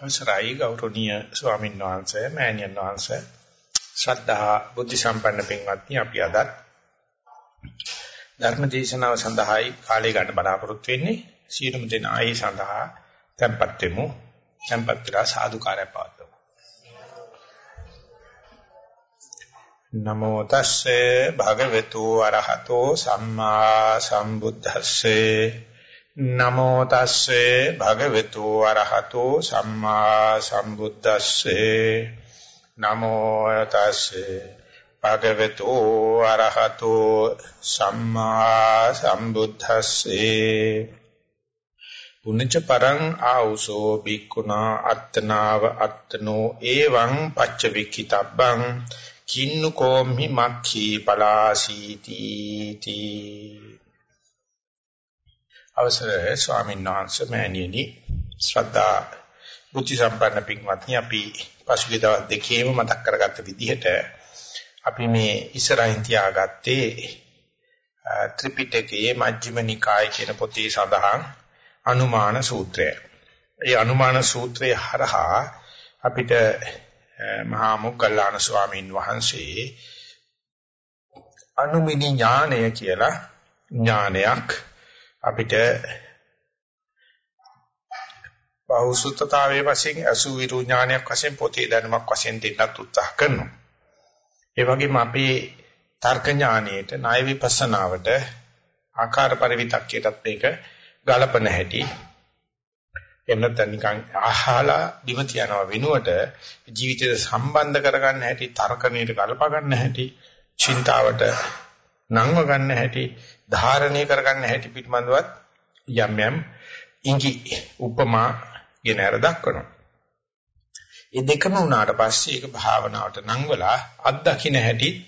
අවසරයි ගෞරවනීය ස්වාමීන් වහන්සේ මෑණියන් වහන්සේ. ශ්‍රද්ධා බුද්ධ සම්පන්න පින්වත්නි අපි අද ධර්ම දේශනාව සඳහායි කාලය ගන්න බලාපොරොත්තු වෙන්නේ. සියලුම දෙනා ඒ සඳහා tempත් වෙමු. tempත් වෙලා සාදුකාරය පවත්වමු. නමෝ තස්සේ භගවතු අරහතෝ සම්මා සම්බුද්දස්සේ නමෝ තස්සේ භගවතු අරහතෝ සම්මා සම්බුද්දස්සේ. නමෝ තස්සේ භගවතු අරහතෝ සම්මා සම්බුද්දස්සේ. පුඤ්ච පරං ආ우සෝ බික්කුණා අත්තනාව අත්තනෝ එවං පච්චවික්ඛිතබ්බං කින්නු කෝම්හි මක්ඛී පලාසීති තී. අවසරයි ස්වාමීන් වහන්සේ මෑණියනි ශ්‍රද්ධා බුද්ධ සම්පන්න පින්වත්නි අපි පසුගිය දවස් දෙකේම මතක් කරගත්ත විදිහට අපි මේ ඉස්සරහින් තියාගත්තේ ත්‍රිපිටකයේ මජ්ක්‍ධිම නිකාය කියන පොතේ සඳහන් අනුමාන සූත්‍රය. ඒ අනුමාන සූත්‍රය හරහා අපිට මහා මොග්ගල්ලාන ස්වාමීන් වහන්සේ අනුමිනි ඥානය කියලා ඥානයක් අපිට බහුසුත්තතාවයේ වශයෙන් අසුවිරු ඥානයක් වශයෙන් පොතේ දැනුමක් වශයෙන් දෙන්නත් උත්සාහ කරනවා. ඒ වගේම අපේ තර්ක ඥානයේට ණය විපස්සනාවට ආකාර පරිවිතක්කයටත් මේක ගලපන හැටි එහෙම නැත්නම් නිකන් අහලා බිම තියනවා වෙනුවට ජීවිතයට සම්බන්ධ කරගන්න හැටි තර්කණයට ගලපා ගන්න හැටි චින්තාවට නංව ගන්න හැටි ධාරණය කරගන්න හැටි පිටමන්දුවත් යම් යම් ඉඟි උපමා ගෙන අර දක්වනවා. මේ දෙකම වුණාට පස්සේ ඒක භාවනාවට නංවලා අත්දකින්න හැටිත්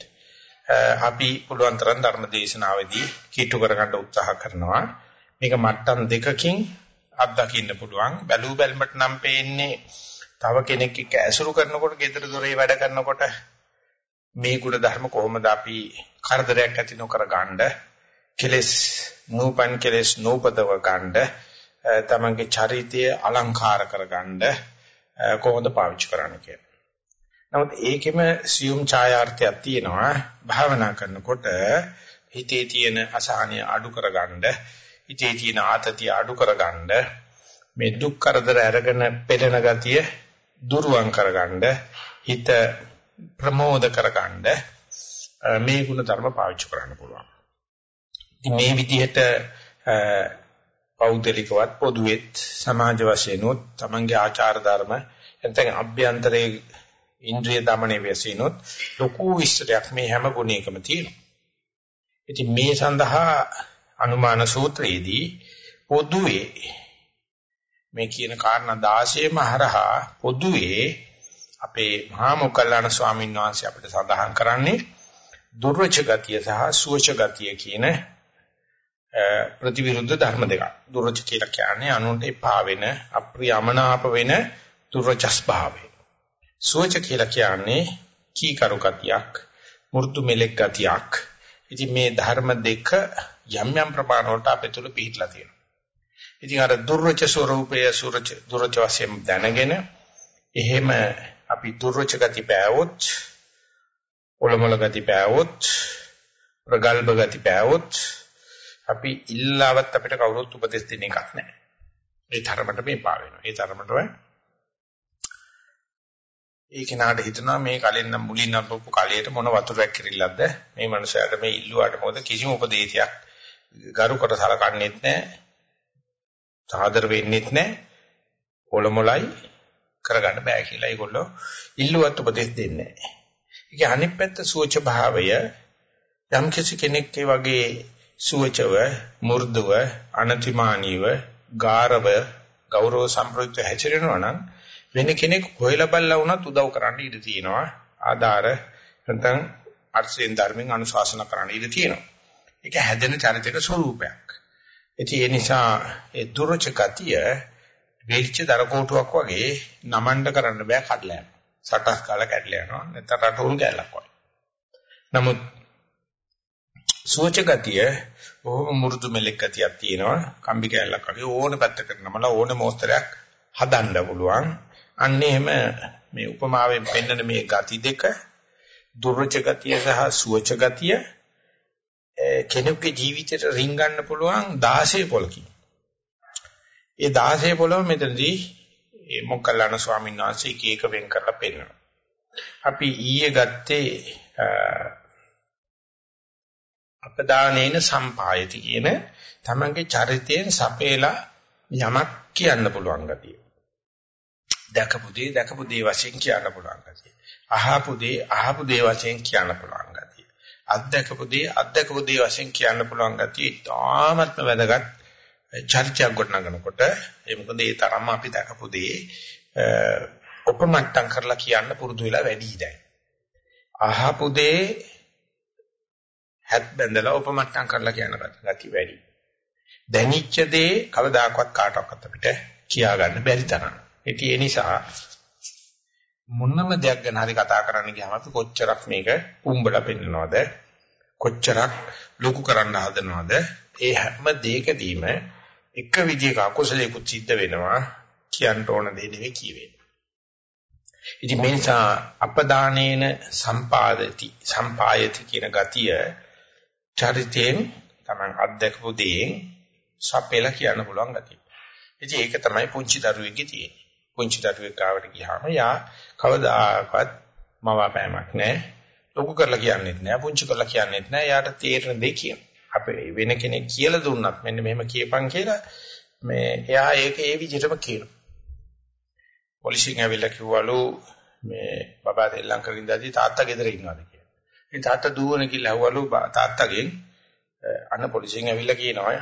අපි පුළුවන් තරම් ධර්ම දේශනාවේදී කීටු කරගන්න උත්සාහ කරනවා. මේක මට්ටම් දෙකකින් අත්දකින්න පුළුවන්. බැලූ බැලමට නම් පේන්නේ තව කෙනෙක් එක්ක ඇසුරු කරනකොට, ගෙදර දොරේ වැඩ කරනකොට මේ ගුණ ධර්ම කොහොමද අපි කරදරයක් ඇති නොකර ගන්න කෙලස් නූපන් කෙලස් නූපදව ගන්න තමන්ගේ චරිතය අලංකාර කරගන්න කොහොමද පාවිච්චි කරන්න කියලා. නමුත් ඒකෙම සියුම් ඡායාර්ථයක් තියෙනවා භාවනා කරනකොට හිතේ තියෙන අසහනය අඩු කරගන්න හිතේ තියෙන ආතතිය අඩු කරගන්න මේ දුක් කරදර අරගෙන පෙළෙන ගතිය දුරුවන් කරගන්න හිත ප්‍රමෝද කරගන්න මේ ගුණ ධර්ම පාවිච්චි කරන්න පුළුවන්. ඉතින් මේ විදිහට පෞද්ගලිකවත් පොදුවෙත් සමාජ වශයෙන් උත් තමන්ගේ ආචාර ධර්ම නැත්නම් අභ්‍යන්තරයේ ඉන්ද්‍රිය দমনයේ වෙසිනුත් ලොකු විශ්ලයක් මේ හැම ගුණයකම තියෙනවා. ඉතින් මේ සඳහා අනුමාන සූත්‍රයේදී පොදුවේ මේ කියන කාරණා 16ම හරහා පොදුවේ අපේ මහා මොග්ගල්ලාන ස්වාමීන් වහන්සේ අපිට සඳහන් කරන්නේ දුර්වච ගතිය සහ සුවච ගතිය කියන ප්‍රතිවිරුද්ධ ධර්ම දෙකක්. දුර්වච කියලා කියන්නේ අනුන්ට එපා වෙන, අප්‍රියමනාප වෙන දුර්වචස් භාවය. සුවච කියලා කියන්නේ කීකරු ගතියක්, මෘදු මෙලෙක් ගතියක්. ඉතින් මේ ධර්ම දෙක යම් යම් ප්‍රමාණ වලට අපේ තුල පිහිටලා තියෙනවා. ඉතින් අර දුර්වච ස්වરૂපය සුරච දුර්වච වශයෙන් දැනගෙන එහෙම අපි දුර්වච ගති පෑවොත් ඔලොමල ගති පෑවොත් ප්‍රගල්භ ගති පෑවොත් අපි ඉල්ලාවත් අපිට කවුරුත් උපදෙස් දෙන එකක් නැහැ. ඒ තරමට මේ පා වෙනවා. ඒ තරමටම ඒ කෙනාට හිතනවා මේ කලින් නම් මුලින් නම් පොපු කලයට මොන වතුරක් කිරිල්ලක්ද මේ මනුස්සයාට මේ ඉල්ලුවාට මොකද කිසිම උපදේශයක් ගරු කොට සලකන්නේත් නැහැ. සාදර වෙන්නේත් නැහැ. ඔලොමලයි කරගන්න බෑ කියලා ඒගොල්ලෝ ඉල්ලුවත් උපදෙස් දෙන්නේ නැහැ. ඒකේ අනිත් පැත්ත සුවච භාවය යම් කිසි කෙනෙක් ඒ වගේ සුවචව මුර්ධව අනතිමානීව ගාරව ගෞරව සම්ප්‍රයුක්ත හැසිරෙනවා නම් වෙන කෙනෙක් හොයලා බලලා වුණත් උදව් කරන්න ඉඩ තියෙනවා. ආධාර නැත්නම් අර්ථයෙන් ධර්මෙන් අනුශාසන කරන්න ඉඩ තියෙනවා. ඒක හැදෙන චරිතයක ස්වરૂපයක් ඉතින් ඒ නිසා ඒ දුරච ගතිය වෙච්ච දරකෝටුවක් වගේ නමන්න කරන්න බෑ කඩලා යනවා සටස් කාලා කැඩලා යනවා. නැත්නම් රටෝල් කැලක් වගේ. නමුත් සුවච ගතිය බොහොම මුරුදු මෙලෙක් ගතියක් තියෙනවා. කම්බි කැලක් වගේ ඕන පැත්තකට නමලා ඕන මොස්තරයක් හදන්න පුළුවන්. අන්න එහෙම මේ උපමාවෙන් පෙන්වන මේ ගති දෙක දුර්ච ගතිය සහ සුවච ගතිය කෙනෙකුගේ ජීවිතයට රිංගන්න පුළුවන් 16 පොලකින්. ඒ 16 පොලම මෙතනදී ඒ මොග්ගල්ලාන ස්වාමීන් වහන්සේ එක එක වෙන් කරලා පෙන්නනවා. අපි ඊයේ ගත්තේ අපදානේන සම්පායති කියන තමන්ගේ චරිතයෙන් සපේලා යමක් කියන්න පුළුවන් ගතිය. දැකපු දේ දැකපු දේ වශයෙන් කියන්න පුළුවන් ගතිය. අහපු දේ අහපු දේ වශයෙන් කියන්න පුළුවන් ගතිය. අත්දකපු දේ අත්දකපු දේ වශයෙන් කියන්න පුළුවන් ගතිය ඉතාමත්ම වැදගත් චරිතයක් ගොඩනගනකොට ඒ මොකද ඒ තරම්ම අපි දැකපු දේ උපමට්ටම් කරලා කියන්න පුරුදු වෙලා වැඩි දැන්. අහපු දේ හැත් බැඳලා උපමට්ටම් කරලා කියන ගති වැඩි. දැනිච්ච දේ කවදාකවත් කාටවත් අපිට කියා ගන්න බැරි තරම්. ඉතින් ඒ නිසා මොනම දෙයක් ගැන හරි කතා කරන්න ගියාම අපි කොච්චරක් මේක උඹලා පෙන්නනවද කොච්චරක් ලොකු කරන්න හදනවද ඒ හැම දෙයකදීම එක විදිහක අකුසලයකුත් සිද්ධ වෙනවා කියන්න ඕන දේ නෙවෙයි කියවෙන්නේ. ඉතින් මේ නිසා අපදානේන සම්පාදති සම්පායති කියන ගතිය චරිතයෙන් Taman අත්දකපු දේෙන් සපෙලා කියන්න පුළුවන් ගතිය. ඉතින් ඒක තමයි පුංචි දරුවෙක්ගේ තියෙන්නේ. පුංචි දරුවෙක් ගාවට ගියාම යා කවදාකවත් මවාපෑමක් නැහැ. ලොකු කරලා කියන්නෙත් නැහැ. පුංචි කරලා කියන්නෙත් නැහැ. යාට තේරෙන දේ කියන. අපේ වෙන කෙනෙක් කියලා දුන්නත් මෙන්න මෙහෙම කියපන් කියලා මේ එයා ඒක ඒ විදිහටම කියනවා. පොලිසියෙන් ඇවිල්ලා කිව්වලු මේ බබා දෙල්ලම් කරගෙන ඉඳදී තාත්තා ගෙදර ඉන්නවාද කියලා. ඉතින් තාත්තා දුවන කියලා ඇහුවලු තාත්තගෙන් අන්න පොලිසියෙන් ඇවිල්ලා කියනවා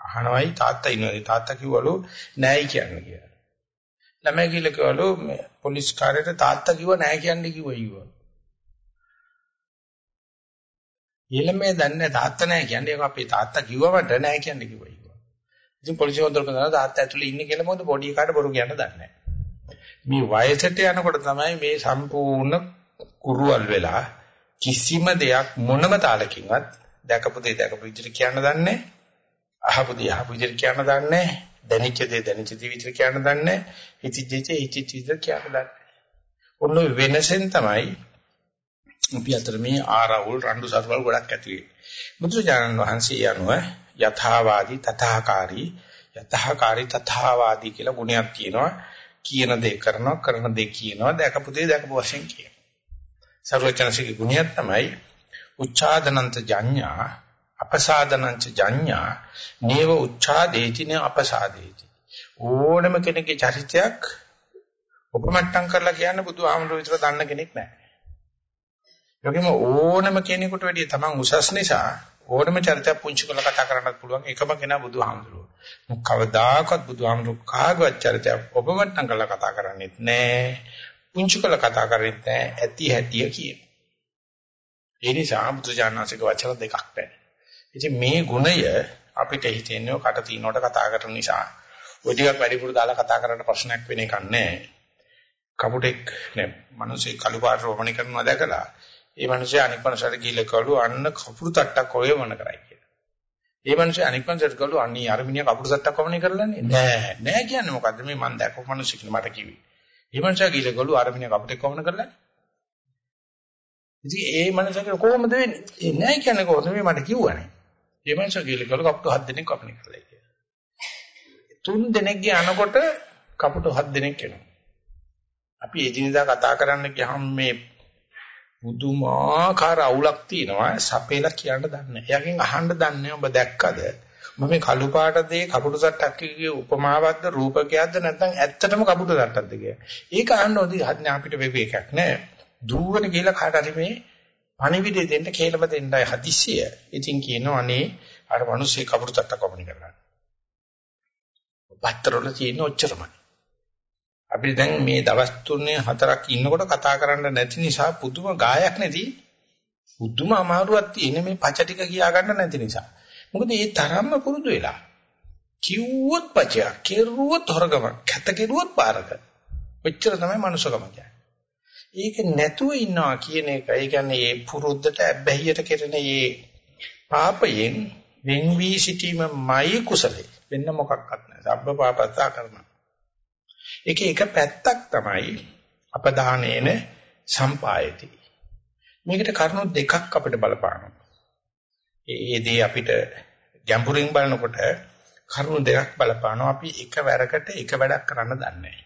අහනවයි තාත්තා ඉන්නවද තාත්තා කිව්වලු නෑයි කියන්නේ කියලා. ළමයි කියලා කිව්වලු පොලිස් කාර්යයට තාත්තා කිව්ව නෑ කියන්නේ කිව්වා ඊවා. ඊළමේ දන්නේ තාත්තා නෑ කියන්නේ ඒක අපේ තාත්තා කිව්වමට නෑ කියන්නේ කිව්වා ඊවා. ඉතින් පොලිසිය හොඳට බලනවා තාත්තා ඇතුලේ ඉන්නේ කියලා මොකද පොඩි කාට බොරු කියන්න දන්නේ නෑ. මේ වයසට යනකොට තමයි මේ සම්පූර්ණ කුරුවල් වෙලා කිසිම දෙයක් මොනම තාලකින්වත් දැකපු දේ දැකපු විදිහට කියන්න දන්නේ අහපු දේ අහපු විදිහට කියන්න දන්නේ දැනිච්ච දේ දැනිච්ච දේ විදිහට කියන්න දන්නේ හිතිච්ච දේ හිතිච්ච විදිහට කියන්න දන්නේ ඔන්න වෙනසෙන් තමයි අපි අතර මේ ආරවුල් රණ්ඩු සරුවල් ගොඩක් ඇති වෙන්නේ. බුදුරජාණන් වහන්සේ යනුව යථාවාදී තථාකාරී යථාකාරී තථාවාදී කියලා ගුණයක් තියෙනවා. කියන දේ කරනවා කරන දේ කියනවා දැකපු දේ දැකපු වශයෙන් කියනවා. සර්වචනසිකේ ගුණයක් තමයි උච්ඡාදනන්ත ජඤ්ඤා අපසාදනංච ජඤ්ඤා නේව උච්ඡාදේති නේ අපසාදේති ඕනම කෙනෙක්ගේ චරිතයක් උපමට්ටම් කරලා කියන්න බුදුහාමුදුරුවෝ විතර දන්න කෙනෙක් නැහැ. යෝගෙම ඕනම කෙනෙකුට වැඩිය තමන් උසස් නිසා ඕනම චරිතයක් පුංචි කරලා කතා කරන්නත් පුළුවන් එකම කෙනා බුදුහාමුදුරුවෝ. කවදාකවත් බුදුහාමුදුරුවෝ කාගවත් චරිතයක් උපමට්ටම් කරලා කතා කරන්නේත් නැහැ. පුංචි කළ කතා කරන්නේ ඇති හැටිය කියන. ඒ නිසා බුදුජානනාංශික වචන දෙකක් නැහැ. ඉතින් මේ ගුණය අපිට හිතෙන්නේ කට තිනවට කතා කරන නිසා ඔය ටිකක් වැඩිපුර දාලා කතා කරන්න ප්‍රශ්නයක් වෙන එකක් නැහැ. කපුටෙක් නේ මිනිස්සේ කළු පාට රෝපණය කරනවා දැකලා ඒ මිනිස්සේ අනික් මිනිසාට ගිහිල්ලා කළු අන්න කපුරු තට්ටක් ඔය මොන කරයි කියලා. ඒ මිනිස්සේ අනික් මිනිසාට කළු අන්නී අර මිනිහා කපුරු තට්ටක් වමනේ කරලානේ. නෑ නෑ කියන්නේ මොකද්ද මේ මම දැකපු මිනිස්සෙක් මට කිව්වේ. ඊමණචා ගිහලා ගලු ආරමිනිය කපුටෙක් කොහොමද කරලා? ඉතින් ඒ මනසට කොහොමද වෙන්නේ? ඒ නෑ කියන්නේ කොහොමද මේ මට කිව්වනේ. ඒ මනස ගිහලා ගලු කපුට හත් දෙනෙක් කපණි කරලා කියලා. තුන් දෙනෙක්ගේ අනකොට කපුට හත් දෙනෙක් එනවා. අපි එදිනදා කතා කරන්න ගියාම මේ බුදුමාකාර අවුලක් තියෙනවා සපේලා කියන්න දන්නේ. එයාගෙන් අහන්න දන්නේ ඔබ දැක්කද? මම මේ කළු පාට දේ කපුටු සට්ටක් කියේ උපමාවක්ද රූපකයක්ද නැත්නම් ඇත්තටම කපුටු සට්ටක්ද කියලා. ඒක අහන්න ඕනි අපිට විවේකයක් නෑ. දුවගෙන ගිහලා කාට හරි මේ පණිවිඩය දෙන්න කේලම දෙන්නයි හදිස්සිය. ඉතින් කියනවා අනේ අර මිනිස්සේ කපුටු සට්ටක් වමනි කරලා. පත්තරවල තියෙන ඔච්චරමයි. අපිට දැන් මේ දවස් තුනේ හතරක් ඉන්නකොට කතා කරන්න නැති නිසා පුදුම ගායක් නැති පුදුම අමාරුවක් තියෙන මේ පච ටික කියා ගන්න නැති නිසා. මොකද ඒ තරම්ම පුරුදු වෙලා. කිව්වොත් පචය, කෙරුවොත් හොරගම, කැත කෙරුවොත් පාරක. ඔච්චර තමයි මනුස්සකම කියන්නේ. ඒක නැතුව ඉන්නවා කියන එක. ඒ කියන්නේ මේ පුරුද්දට ඇබ්බැහියට කෙරෙන මේ පාපයෙන් වෙන් වී සිටීමයි කුසලේ. වෙන්න මොකක්වත් නැහැ. සබ්බ පාපස්සා කරන. ඒකේ එක පැත්තක් තමයි අපදානේන සම්පායති. මේකට කරුණු දෙකක් අපිට බලපානවා. ඒ දේ අපිට ගැඹුරින් බලනකොට කරුණු දෙකක් බලපානවා. අපි එකවරකට එක වැඩක් කරන්න දන්නේ නැහැ.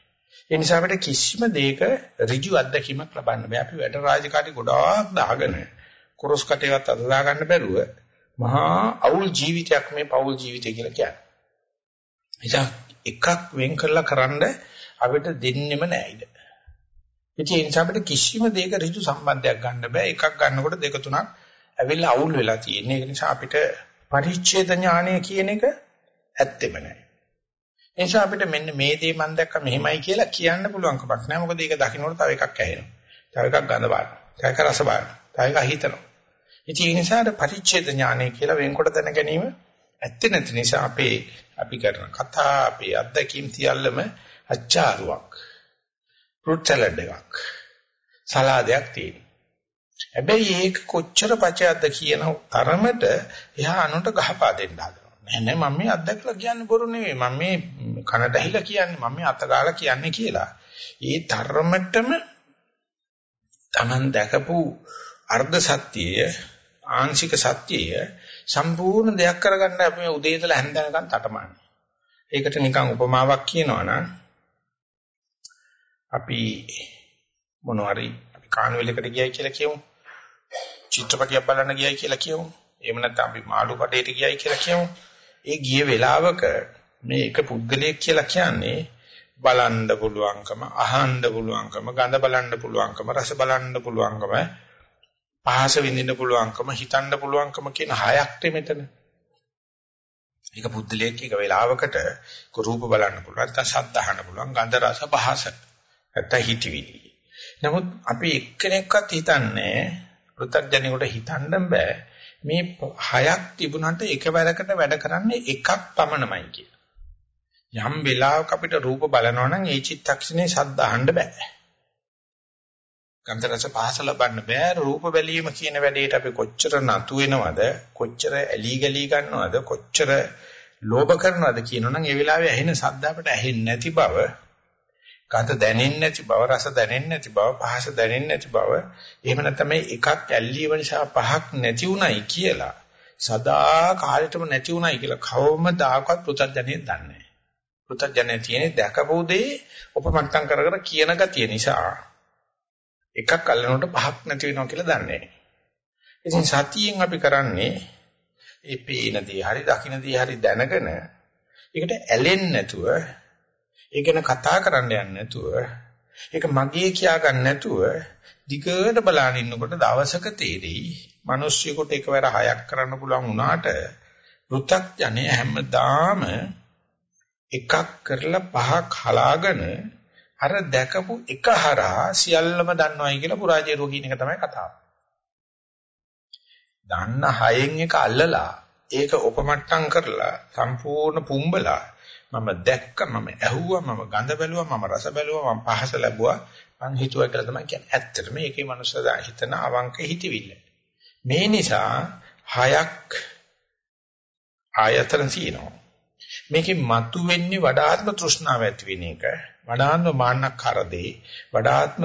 ඒ නිසා අපිට කිසිම දෙයක ඍජු අත්දැකීමක් ලබන්න බෑ. අපි වැඩ රාජකාරී ගොඩාක් දාගෙන කොරස් කටේවත් අදලා ගන්න බැරුව මහා අවුල් ජීවිතයක් මේ පෞල් ජීවිතය කියලා කියන්නේ. එනිසා එකක් වෙන් කරලා කරන්න අපිට දෙන්නෙම නෑයිද. ඉතින් ඒ නිසා අපිට කිසිම දෙයක ඍජු සම්බන්ධයක් ගන්න බෑ. එකක් ගන්නකොට දෙක තුනක් ඇවිල්ලා අවුල් වෙලා තියෙන්නේ. ඒ නිසා අපිට පරිච්ඡේද ඥානය කියන එක ඇත්තෙම නෑ. ඒ නිසා අපිට මෙන්න මේ දේ මම දැක්ක මෙහෙමයි කියලා කියන්න පුළුවන් කමක් නෑ. මොකද ඒක දකින්නකොට තව එකක් ඇහෙනවා. තව එකක් ගඳ බලනවා. තව එකක් රස බලනවා. තව එකක් හිතනවා. ඉතින් ඒ නිසා පරිච්ඡේද ඥානය කියලා වෙන්කොට දැන ගැනීම ඇත්තේ නැති නිසා අපේ අපි කරන කතා අපේ අත්දැකීම් සියල්ලම අච්චාරුවක්. ෆෘට් සලාඩ් එකක්. සලාදයක් තියෙනවා. හැබැයි ඒක කොච්චර පචයක්ද කියන තරමට එහා අනුන්ට ගහපා දෙන්න හදනවා. නෑ නෑ මම මේ අත්දැකලා කියන්නේ බොරු නෙවෙයි. මම මේ කනට ඇහිලා කියන්නේ මම මේ අතගාලා කියන්නේ කියලා. ඒ තරමටම Taman දැකපු අර්ධ සත්‍යය ආංශික සත්‍යය සම්පූර්ණ දෙයක් කරගන්න අපි මේ උදේ ඉඳලා හැන්දනකම් තටමන්නේ. ඒකට නිකන් උපමාවක් කියනවා නම් අපි මොනවාරි අපි කානුවෙලකට ගියයි කියලා කියමු. චිත්‍රපටියක් බලන්න ගියයි කියලා කියමු. එහෙම නැත්නම් අපි මාළු කඩේට ගියයි කියලා කියමු. ඒ ගිය වෙලාවක මේ එක පුද්ගලයෙක් කියලා කියන්නේ බලන්න පුළුවන්කම, අහන්න පුළුවන්කම, ගඳ බලන්න පුළුවන්කම, රස බලන්න පුළුවන්කම, පහස විඳින්න පුළුවන්කම, හිතන්න පුළුවන්කම කියන හයක් මෙතන. ඒක පුද්දලයක් එක වෙලාවකට රූප බලන්න පුළුවන්, නැත්නම් ශබ්ද අහන්න පුළුවන්, ගන්ධ රස පහස. නැත්නම් හිතවිලි. නමුත් අපි එක්කෙනෙක්වත් හිතන්නේ පෘථග්ජනෙකුට හිතන්න බෑ මේ හයක් තිබුණාට එකවරකට වැඩ කරන්නේ එකක් පමණමයි කියලා. යම් වෙලාවක අපිට රූප බලනවා නම් ඒ චිත්තක්ෂණේ ශබ්ද අහන්න බෑ. ගන්ධ රස පහස ලබන්න බෑ රූප බැලීම කියන වැඩේට අපි කොච්චර නතු වෙනවද කොච්චර ඇලි ගලි ගන්නවද කොච්චර ලෝභ කරනවද කියනවනම් ඒ වෙලාවේ ඇහෙන ශබ්ද අපිට ඇහෙන්නේ නැති බව ගඳ දැනෙන්නේ නැති බව රස දැනෙන්නේ නැති බව පහස දැනෙන්නේ නැති බව එහෙම නැත්නම් මේ එකක් ඇල්ලීම නිසා පහක් නැති උනායි කියලා සදා කාලෙටම නැති උනායි කියලා කවමදාකවත් පෘථග්ජනෙ දන්නේ නැහැ. පෘථග්ජනෙ තියෙන්නේ දැකපු දේ උපමට්ටම් කර කර කියන ගතිය නිසා එකක් අල්ලනකොට පහක් නැති වෙනවා කියලා දන්නේ ඉතින් සතියෙන් අපි කරන්නේ ඒ පේන දේ හරි දකින්න දේ හරි දැනගෙන ඒකට ඇලෙන්නේ නැතුව ඒ ගැන කතා කරන්න යන්නේ නැතුව ඒක මගේ කියා ගන්න නැතුව දිගට බලන ඉන්නකොට දවසක තේරෙයි මිනිස්සුෙකුට එකවර හයක් කරන්න පුළුවන් වුණාට පෘථග්ජනය හැමදාම එකක් කරලා පහක් හලාගෙන අර දැකපු එක හරහා සියල්ලම දන්නවයි කියලා පුරාජේ රෝගීන එක තමයි කතාව. දන්න හයෙන් එක අල්ලලා ඒක උපමට්ටම් කරලා සම්පූර්ණ පුම්බලා මම දැක්ක මම ඇහුවා මම ගඳ බැලුවා මම රස බැලුවා මම පහස ලැබුවා මං හිතුවා කියලා තමයි කියන්නේ. ඇත්තටම මේකේ මනුස්සයා හිතන අවංක හිතවිල්ල. මේ නිසා හයක් ආයතන තියෙනවා. මේකේ මතු වෙන්නේ වඩාත්ම තෘෂ්ණාව ඇති වෙන එක. වඩාත්ම මාන්නක්කාරදී වඩාත්ම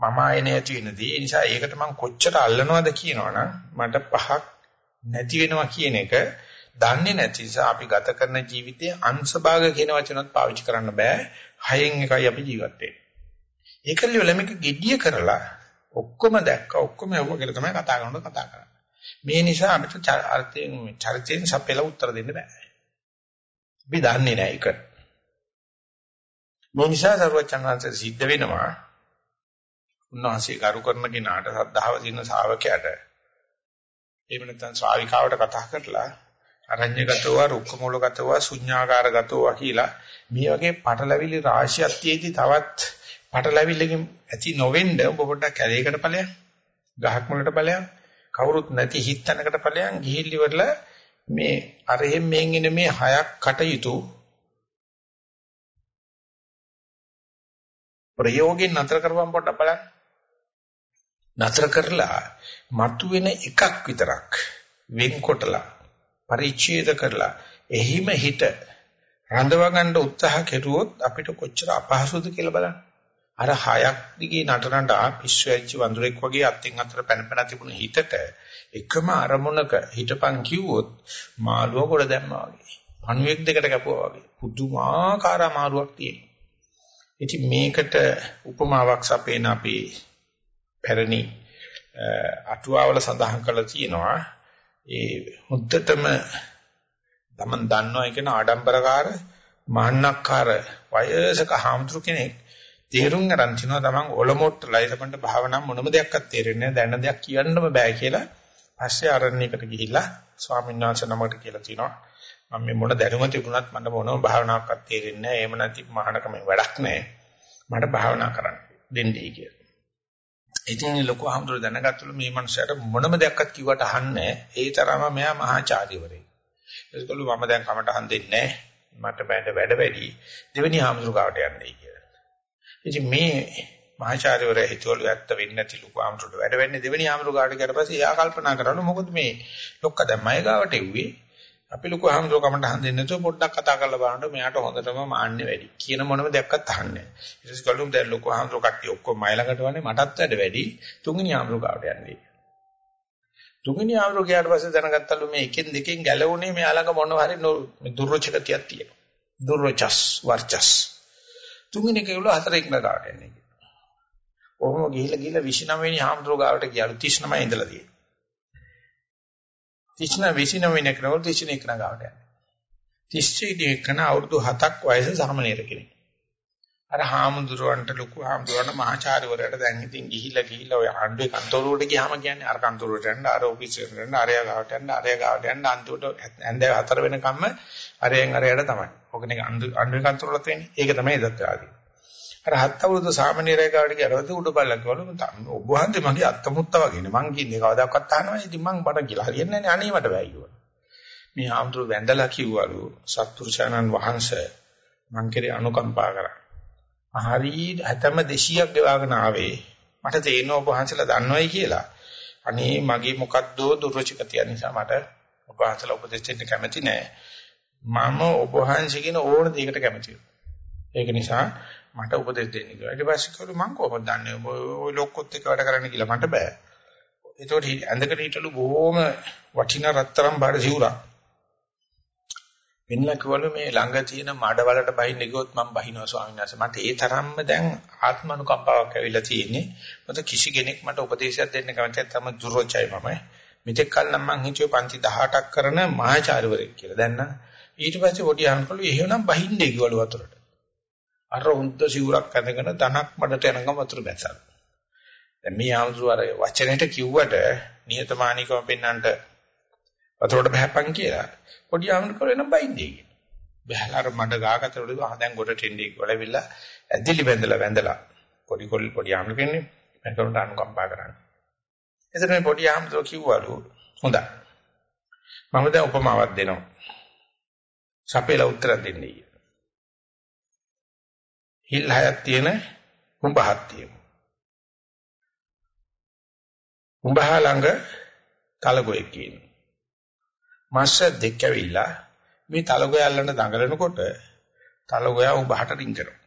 මම ආයන ඇති වෙනදී ඒ නිසා ඒකට මම කොච්චර අල්ලනවද කියනවනම් මට පහක් නැති වෙනවා කියන එක දන්නේ නැති නිසා අපි ගත කරන ජීවිතයේ අංශභාග කියන වචනත් පාවිච්චි කරන්න බෑ. හයෙන් එකයි අපි ජීවත් වෙන්නේ. ඒකල්ලි වල මේක gediya කරලා ඔක්කොම දැක්ක ඔක්කොම යවුවා කියලා තමයි කතා කරනකොට කතා කරන්නේ. මේ නිසා අපිට අර්ථයෙන් චරිතයෙන් සපෙලා උත්තර දෙන්න බෑ. අපි දන්නේ නැහැ ඒක. මේ නිසා සරුවචනහන්සේ සිද්ධ වෙනවා උන්වහන්සේ කරු කරන කෙනාට සද්ධාව දින ශාවකයාට එහෙම නැත්නම් ශ්‍රාවිකාවට කතා කරලා අරඤ්‍යගතව රුක්කමූලගතව ශුඤ්ඤාකාරගතව කියලා මේ වගේ පටලැවිලි රාශියක් තියේදී තවත් පටලැවිල්ලකින් ඇති නොවෙන්න ඔබ පොඩ්ඩක් කැලේකට ඵලයන් ගහක් මුලට ඵලයන් කවුරුත් නැති හිතනකට ඵලයන් ගිහිල්ලි වරලා මේ අරහෙන් මෙන් එන මේ හයක් කටයුතු ප්‍රයෝගයෙන් නතර කරපම් පොඩ්ඩක් බලන්න. නතර කරලා මතුවෙන එකක් විතරක් වෙන්කොටලා පරිච්ඡේද කරලා එහිම හිත රඳව ගන්න උත්සාහ කෙරුවොත් අපිට කොච්චර අපහසුද කියලා බලන්න. අර හයක් දිගේ නටනට පිස්සු ඇච්ච වඳුරෙක් වගේ අත්ෙන් අතට පැන පැන තිබුණ හිතට එකම අරමුණක හිටපන් කිව්වොත් මාළුව කොට දැම්මා වගේ. පණුවෙක් දෙකට කැපුවා වගේ. පුදුමාකාර අමාරුවක් තියෙනවා. ඉතින් මේකට උපමාවක් සපේන අපි පැරණි අටුවාවල සඳහන් කරලා තියෙනවා. ඒ මුද්දතම තමන් දන්නවා කියන ආඩම්බරකාර මහන්නක්කාර වයසක හාමුදුරු කෙනෙක් තේරුම් ගන්න තිනවා තමන් ඔලොමොට්ටලා ඊටපන්ට භාවනා මොනම දෙයක්වත් තේරෙන්නේ නැහැ. දැන දෙයක් කියන්නම බෑ කියලා පස්සේ ආරණ්‍යයකට ගිහිල්ලා ස්වාමීන් වහන්සේ නමකට කියලා තිනවා. මම මේ මොන දැනුම තිබුණත් මට මොනම භාවනාවක්වත් තේරෙන්නේ නැහැ. එහෙම නැති මහානකම වැඩක් නැහැ. මට භාවනා කරන්න දෙන්නයි කියලා. ඉතින් ලොකු අහමුදුර දැනගත්තලු මේ මනුස්සයාට මොනම දෙයක්වත් කිව්වට අහන්නේ ඒ තරම මෙයා මහාචාර්යවරයෙක්. ඒකළු මම දැන් කමට අහන් දෙන්නේ මට බෑට වැඩ වැඩි. දෙවෙනි ආමතුරු ගාවට යන්නයි කියලා. ඉතින් මේ මහාචාර්යවරයා හිතවලු ඇත්ත වෙන්නේ නැති ලොකු ආමතුරුට වැඩ වෙන්නේ දෙවෙනි ආමතුරු ගාවට ගියට පස්සේ එයා කල්පනා කරනවා මොකද මේ? ලොක්ක දැන් මය ගාවට එව්වේ. අපි ලොකු ආමතුරු කමට අහන් දෙන්නේ නැතුව පොඩ්ඩක් කතා කරලා බලනකොට මෙයාට හොඳටම මාන්නේ වැඩි. කියන මොනම දෙයක්වත් අහන්නේ නැහැ. ඊට පස්සේ කලුම් දැන් ලොකු ආමතුරු කට්ටිය ඔක්කොම මය ළඟට වන්නේ මටත් වැඩ වැඩි තුන්වෙනි ආමතුරු ගාවට යන්නේ. තුන්වෙනි ආමතුරු ගියාට පස්සේ දැනගත්තලු මේ එකෙන් දෙකෙන් ගැලවුනේ මෙයා ළඟ මොනවා හරි දුර්වචකතියක් තියෙනවා. දුර්වචස් වර්චස්. තුන්වෙනි කෙවල හතරෙක් නගාට යන්නේ. ඔහොම ගිහිල්ලා ගිහිල්ලා 29 වෙනි ආමතුරු ගාවට ගියලු 39 ඉඳලා තියෙනවා. 39 29 වෙනි කෙනවල 31 කෙනා ගාවට යන්නේ. 31 කෙනා අවුරුදු 7ක් වයස සාමනීර කෙනෙක්. අර හාමුදුරුවන්ට ලොකු හාමුදුරුවන්ට මහාචාර්යවරයාට දැන් ඉතින් ගිහිල්ලා ගිහිල්ලා ඔය ආණ්ඩුවේ කන්තෝරුවට ගියාම කියන්නේ අර කන්තෝරුවට යන්න අර ඔෆිස් එකට යන්න අරයා ගාවට යන්න අරයා ගාවට යන්න අන්තිමට ඇන්දෑ හතර වෙනකම්ම අරයෙන් අරයට තමයි. ඔකනේ ආණ්ඩුවේ කන්තෝරුවට වෙන්නේ. ඒක තමයි දත්තාදී. අර හත් අවුරුදු සාමාන්‍යරය ගාවට ගියරවද උඩ බල්ලක් වල ඔබ වහන්සේ මගේ අත්තමුත්ත වගේනේ. මං කියන්නේ කවදාකවත් අහනවා. ඉතින් මං බඩ කියලා හරියන්නේ නැහැ. අනේ මට බෑ කිව්වා. මේ ආම්තුරු වැඳලා කිව්වලු සත්පුරුෂයන්න් වහන්සේ මං කෙරේ අනුකම්පා කරා. හරි හැතම 200ක් ගෙවාගෙන ආවේ. මට තේරෙනවා ඔබ වහන්සේලා දන්නවයි කියලා. අනේ මගේ මොකද්දෝ දුර්වචකතිය නිසා මට ඔබ වහන්සේලා උපදෙස් දෙන්න කැමති නෑ. මම ඔබ වහන්සේ කියන ඕන දෙයකට කැමතියි. ඒක නිසා මට උපදෙස් දෙන්න කියලා. ඊට පස්සේ කිව්වලු මං කොහොමද දන්නේ ඔබ ওই ලොක්කොත් එක්ක වැඩ කරන්න කියලා මට බෑ. ඒතකොට ඇඳකට හිටලු බොහොම වටිනා රත්තරන් බාර සිවුරක්. වෙන්නලා කිව්වලු මේ ළඟ තියෙන මඩ වලට බහින්න ගියොත් මම බහිනවා ස්වාමීන් වහන්සේ. මට ඒ තරම්ම දැන් ආත්මනුකම්පාවක් ඇවිල්ලා තියෙන්නේ. මොකද කිසි කෙනෙක් මට උපදේශයක් දෙන්න කැමති නැත්නම් දුර්වචයි මම. මෙතෙක් කල නම් මං හිතුවේ පන්ති 18ක් කරන මහාචාර්යවරයෙක් කියලා. දැන් නම් ඊට පස්සේ පොඩි අහනකොළු එහෙනම් බහින්නේ කිව්වලු වතුරට. අර හොඳ සිවුරක් ඇඳගෙන ධනක් මඩට යනකම් වතුර බැසලා. දැන් මේ ආමතුරු අර වචනෙට කිව්වට නියතමානීකම පෙන්වන්නට වතුරට බහැපන් කියලා. පොඩි ආමතුරු කරේ නම් බයින්නේ කියලා. බහැලා අර මඩ ගාගතවල ආ දැන් ගොඩට එන්නේ කියලා ඇදිලි බැඳලා වැඳලා පොඩි කොල් පොඩි ආමතුරු කියන්නේ මම කරුණට අනුකම්පා කරන්නේ. එතන මේ පොඩි ආමතුරු කිව්වලු හොඳයි. මම දැන් උපමාවක් දෙනවා. සපේලා උත්තර දෙන්නේ. හිල් හයක් තියෙන කුඹහක් තියෙනවා. කුඹහ ළඟ තලගොයෙක් කියනවා. මාස දෙක ඇවිල්ලා මේ තලගොය අල්ලන්න දඟලනකොට තලගොයා උඹහට රින් කරනවා.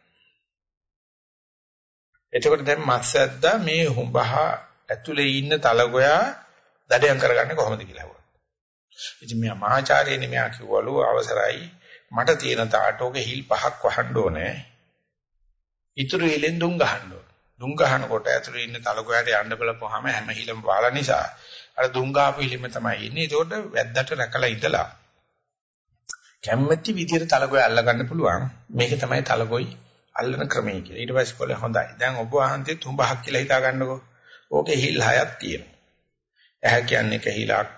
එතකොට දැන් මස්සද්දා මේ හුඹහ ඇතුලේ ඉන්න තලගොයා දඩයන් කරගන්නේ කොහොමද කියලා අහුවා. ඉතින් මෙයා මහාචාර්යනේ මෙයා කිව්වලු අවසරයි මට තියෙන තාටෝගේ හිල් පහක් වහන්න ඕනේ. ඉතුරු හිලෙන් දුම් ගහන්න ඕනේ. දුම් ගහනකොට ඇතුලේ ඉන්න තලගොයාට යන්න බලපුවාම හැම හිලම පාලා නිසා අර දුම් ගහපු හිලෙම තමයි ඉන්නේ. ඒකෝට වැද්දට රැකලා ඉඳලා කැමැති විදියට තලගොය අල්ල ගන්න පුළුවන්. මේක තමයි තලගොයි අල්ලන ක්‍රමය කියලා. ඊට පස්සේ කොල්ල හොඳයි. දැන් ඔබ වහන්සේ තුඹහක් කියලා හිතා ගන්නකෝ. ඕකේ හිල් හයක් තියෙනවා. ඇහැ කියන්නේ කහිලක්,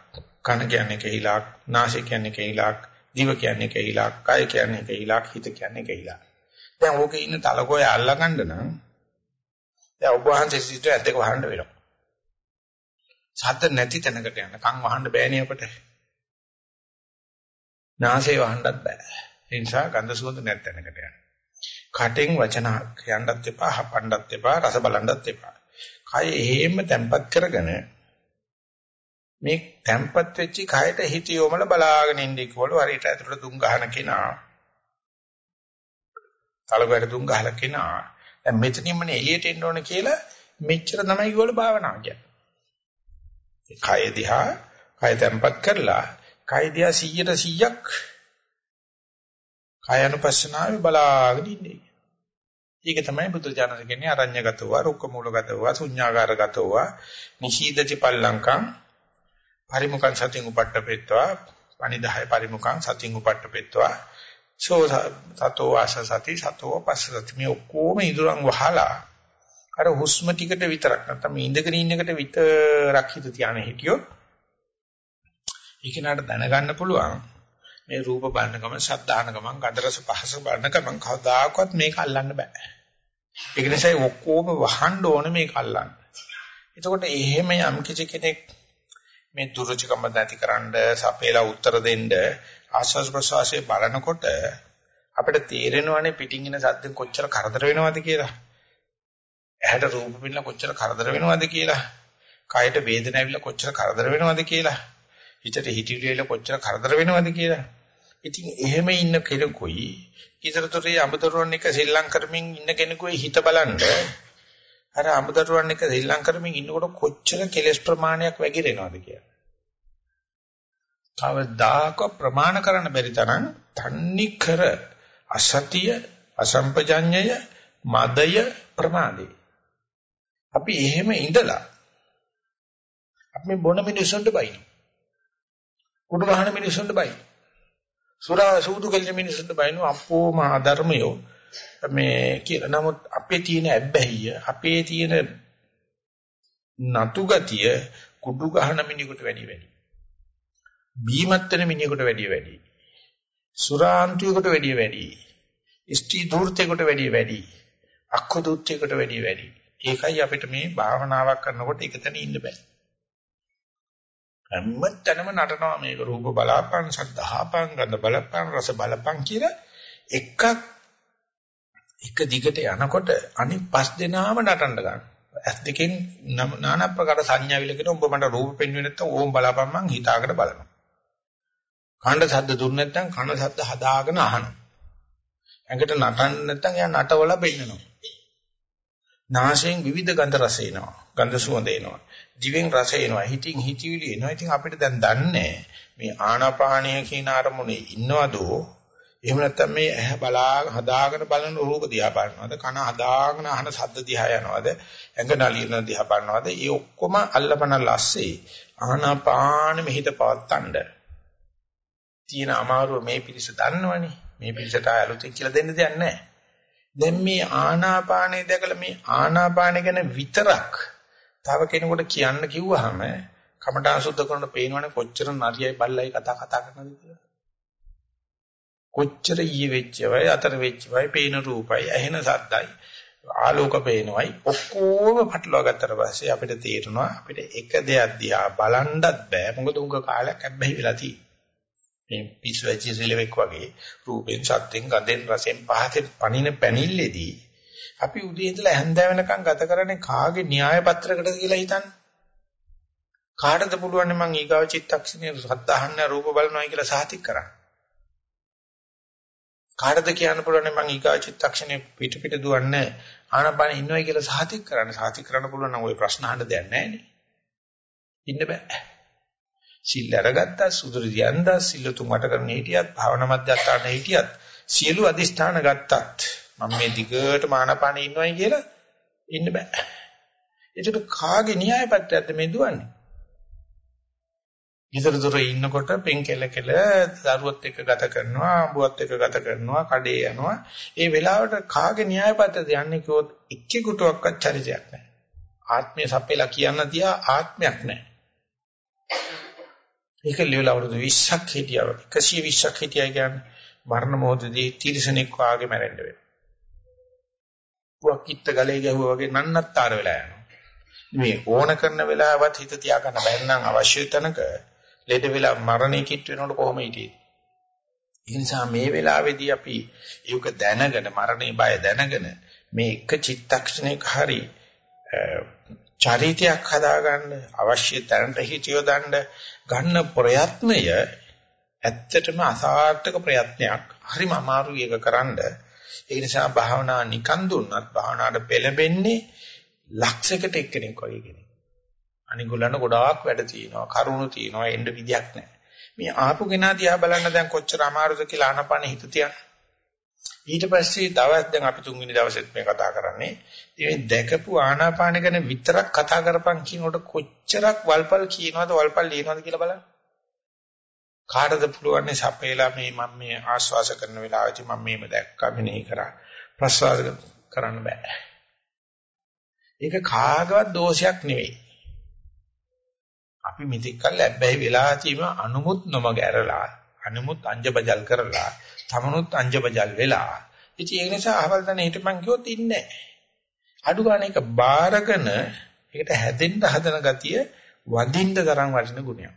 කන කියන්නේ කහිලක්, නාසය කියන්නේ කහිලක්, දිව කියන්නේ කහිලක්, කය කියන්නේ කහිලක්, හිත කියන්නේ කහිලක්. දැන් ඕකේ ඉන්න තලගොය අල්ල ගන්න නම් දැන් ඔබ වහන්සේ සිට ඇද්දක වහන්න වෙනවා. සද්ද නැති තැනකට යන්න. කන් වහන්න බෑනේ අපට. නාසය වහන්නත් බෑ. ඒ නිසා ගන්ධ සුවඳ නැත් තැනකට යන්න. කටෙන් වචන කියන්නත් එපා, හපන්නත් එපා, රස බලන්නත් එපා. කය එහෙම තැම්පත් කරගෙන මේ තැම්පත් වෙච්ච කයට හිත යොමල බලාගෙන ඉන්නේ කිව්වලු හරියට ඇතුළට දුම් ගහන කෙනා තලබැට දුම් ගහලා කෙනා දැන් මෙතනින්මනේ එළියට එන්න ඕන කියලා මෙච්චර තමයි ඒගොල්ලෝ භාවනාව කියන්නේ. කය දිහා කය තැම්පත් කරලා කය දිහා 100ට 100ක් කය අනුපස්සනාවේ බලාගෙන ඉන්නේ. ඒක තමයි බුදුජානක කියන්නේ අරඤ්‍යගතව, රුක්කමූලගතව, ශුඤ්ඤාගාරගතව, නිශීදති පල්ලංකම් පරිමුඛං සතින් උපට්ඨපෙත්වා, පනිදාය පරිමුඛං සතින් උපට්ඨපෙත්වා, සෝ සතෝ වාස සති සතෝ පස්සති මේ ඔක්කොම ඉදurang වහලා අර හුස්ම ටිකට විතරක් නැත්නම් මේ ඉඳගෙන ඉන්න එකට විතරක් හිත තියාගෙන හිටියොත් ඒකනට දැනගන්න පුළුවන් මේ රූප බලන ගමන් ශබ්ද අහන ගමන් ගන්ධ රස පහස බලන ගමන් කවදාකවත් මේක අල්ලන්න බෑ. ඒක නිසා ඔක්කොම වහන්න ඕනේ මේක අල්ලන්න. එතකොට එහෙම යම් කිසි කෙනෙක් මේ දුරුචිකම නැතිකරන්න සපේලා උත්තර දෙන්න ආස්වාස් ප්‍රසවාසයේ බලනකොට අපිට තේරෙනවානේ පිටින් එන සද්දෙන් කොච්චර කරදර වෙනවද කියලා. ඇහැට රූප පිළිලා කොච්චර කරදර වෙනවද කියලා. කයට වේදනාව ඇවිල්ලා කොච්චර කරදර වෙනවද කියලා. හිතට හිතවිලි කොච්චර කරදර වෙනවද කියලා. ඉතින් එහෙම ඉන්න කෙනෙකුයි ඉතරතරේ අමතරුවන් එක ශ්‍රී ලංකරමින් ඉන්න කෙනෙකුයි හිත බලන්න අර අමතරුවන් එක ශ්‍රී ලංකරමින් ඉන්නකොට කොච්චර කෙලස් ප්‍රමාණයක් වැగిරෙනවද කියලා. කවදාක ප්‍රමාණ කරන්න බැරි තරම් තන්නි කර අසතිය අසම්පජඤ්ඤය මදය ප්‍රමාදේ. අපි එහෙම ඉඳලා අපි බොන මිනිස්සුන්ට බයි. කුඩු ගහන මිනිස්සුන්ට බයි. සුරා සූදු කෙලින මිනිස්සුන්ට බයිනු අපෝ මහා ධර්මයෝ මේ කියලා. නමුත් අපේ තියෙන ඇබ්බැහිය, අපේ තියෙන නතු ගතිය කුඩු ගහන මිනිහෙකුට වැඩි වැඩි. බීමත් වෙන මිනිහෙකුට වැඩි වැඩි. සුරාන්තියෙකුට වැඩි වැඩි. ස්ත්‍රී ධූර්තයෙකුට වැඩි වැඩි. අක්ඛ දුත්තයෙකුට වැඩි වැඩි. ඒකයි අපිට මේ භාවනාවක් කරනකොට එකතැන ඉන්න බෑ. හැමතැනම නටනවා මේක රූප බලාපං සද්ධාපං ගන්ධ බලපං රස බලපං කියලා එකක් එක දිගට යනකොට අනිත් පස් දෙනාම නටන්න ගන්නවා. ඇස් දෙකෙන් নানা ප්‍රකාර සංඥා විලකන උඹ මට රූප පෙන්වෙන්නේ නැත්තම් ඕම් බලාපන් මං හිතාකට බලනවා. කණ්ඩ සද්ද දුන්නේ නැත්තම් කන සද්ද හදාගෙන අහනවා. ඇඟට නටන්න නැත්තම් එයා නටවල පෙන්නනවා. නාසයෙන් විවිධ ගන්ධ රස එනවා. ගන්ධ සුවඳ එනවා. දිවෙන් රස එනවා. හිතින් හිතවිලි එනවා. ඉතින් අපිට දැන් දන්නේ මේ ආනාපානය කියන අරමුණේ ඉන්නවද? එහෙම නැත්නම් මේ ඇහැ බලා හදාගෙන බලන රූප දිහා බලනවද? කන හදාගෙන අහන ශබ්ද දිහා යනවද? ඇඟ නලියන දිහා බලනවද? ඒ ඔක්කොම අල්ලපන ලස්සේ ආනාපාන මෙහිත පවත්තන්න. තියෙන අමාරුව මේ පිරිස දන්නවනේ. මේ පිරිසට අලුතෙන් කියලා දෙන්න දෙයක් නැහැ. දැන් මේ ආනාපානය දැකලා මේ ආනාපානය ගැන විතරක් තව කෙනෙකුට කියන්න කිව්වහම කමඨා සුද්ධ කරන පේනවනේ කොච්චර නරියයි බල්ලයි කතා කතා කරනවද කියලා. කොච්චර ඊයේ වෙච්චවයි අතර වෙච්චවයි පේන රූපයි ඇහෙන සද්දයි ආලෝක පේනවයි ඔක්කොම පටලවා ගත්තට පස්සේ අපිට තේරෙනවා අපිට එක දෙයක් දිහා බලන්නත් බෑ මොකද උංග කාලයක් හැබැයි වෙලා තියෙන්නේ. මේ පිස් වෙච්ච සිලෙවෙක් වගේ රූපෙන් සත්‍යෙන් ගඳෙන් රසෙන් පහතෙන් පණින පැනිල්ලේදී අපි උදේ ඉඳලා හැන්ද වෙනකන් ගත කරන්නේ කාගේ න්‍යාය පත්‍රයකටද කියලා හිතන්න. කාටද පුළුවන් මං ඊගාව චිත්තක්ෂණයේ සද්ද අහන්න රූප බලනවා කියලා සාතික් කරන්න. කාටද කියන්න පුළුවන් මං ඊගාව චිත්තක්ෂණයේ පිට පිට දුවන්නේ ආනපාන ඉන්නවයි කියලා සාතික් කරන්න. සාතික් කරන්න පුළුවන් නම් ওই ප්‍රශ්න අහන්න දෙයක් නැහැ නේ. ඉන්න බෑ. සිල් අරගත්තා සුදුරු දියන්දා සිල් තුන් අට කරන හිටියත් භාවනා මධ්‍යස්ථාන හිටියත් සියලු අදිෂ්ඨාන ගත්තත් මම මේ දිගට මානපානේ ඉන්නවයි කියලා ඉන්න බෑ. ඒකට කාගේ න්‍යායපත්‍යයක්ද මේ දුවන්නේ? ඉතර දොර ඉන්නකොට පෙන් කෙල කෙල දරුවත් එක්ක ගත කරනවා, අඹුවත් එක්ක ගත කරනවා, කඩේ යනවා. ඒ වෙලාවට කාගේ න්‍යායපත්‍යද යන්නේ කිව්වොත් එක්කෙකුටවත් චරිතයක් නැහැ. ආත්මය සපෙලා කියන්න තියා ආත්මයක් නැහැ. ඒක ලියලා අවුරුදු 20ක් හිටියා 120ක් හිටියා කියන්නේ මරණ මොහොතදී තිරසනෙක් වාගේ මැරෙන්න වෙනවා. පුවක් කිත්ත ගලේ ගැහුවා වගේ නන්නත්තර වෙලා යනවා. මේ ඕන කරන වෙලාවත් හිත තියාගන්න බැරි නම් අවශ්‍ය තැනක ලෙඩ වෙලා මරණය කිට් වෙනකොට කොහොම හිටියේ? ඒ නිසා මේ වෙලාවේදී අපි ඒක දැනගෙන මරණේ බය දැනගෙන මේ එක චිත්තක්ෂණයක හරි චරිතයක් හදාගන්න අවශ්‍ය තැනට හිතියෝ දඬ ගන්න ප්‍රයත්නය ඇත්තටම අසාර්ථක ප්‍රයත්නයක්. හරිම අමාරුයි ඒක කරන්න. ඒ නිසා භාවනා නිකන් දුන්නත් භාවනාවට පෙළඹෙන්නේ ලක්ෂයකට එක්කෙනෙක් වගේ කෙනෙක්. අනිගොල්ලන්ට ගොඩාක් වැඩ තියෙනවා, කරුණු තියෙනවා, එන්න විදියක් නැහැ. මේ ආපු කෙනා දිහා බලන්න දැන් කොච්චර අමාරුද කියලා ආනපන හිත තියන්න. ඊට පස්සේ දවස් දැන් අපි තුන්වෙනි දවසෙත් මේ කතා කරන්නේ. ඉතින් දැකපු ආනාපාන ගැන විතරක් කතා කරපන් කියනකොට කොච්චරක් වල්පල් කියනවද වල්පල් ලියනවද කියලා බලන්න. කාටද පුළුවන් මේ සපේලා මේ මම මේ ආස්වාස කරන වෙලාවදී මම මේව දැක්කා මෙනෙහි කරා. ප්‍රසවාස කරන්න බෑ. ඒක කාගවත් දෝෂයක් නෙවෙයි. අපි මෙතෙක් කල් ලැබැයි වෙලා තීම අනුමුත් නොමග ඇරලා අනුමුත් අංජබජල් කරලා තමනුත් අංජබජල් වෙලා. ඉතින් ඒ නිසා අහවල් තැන හිටපන් කිව්වොත් ඉන්නේ නැහැ. අඩු ගන්න එක බාරගෙන ඒකට හැදෙන්න හදන ගතිය වදින්න තරම් වටින ගුණයක්.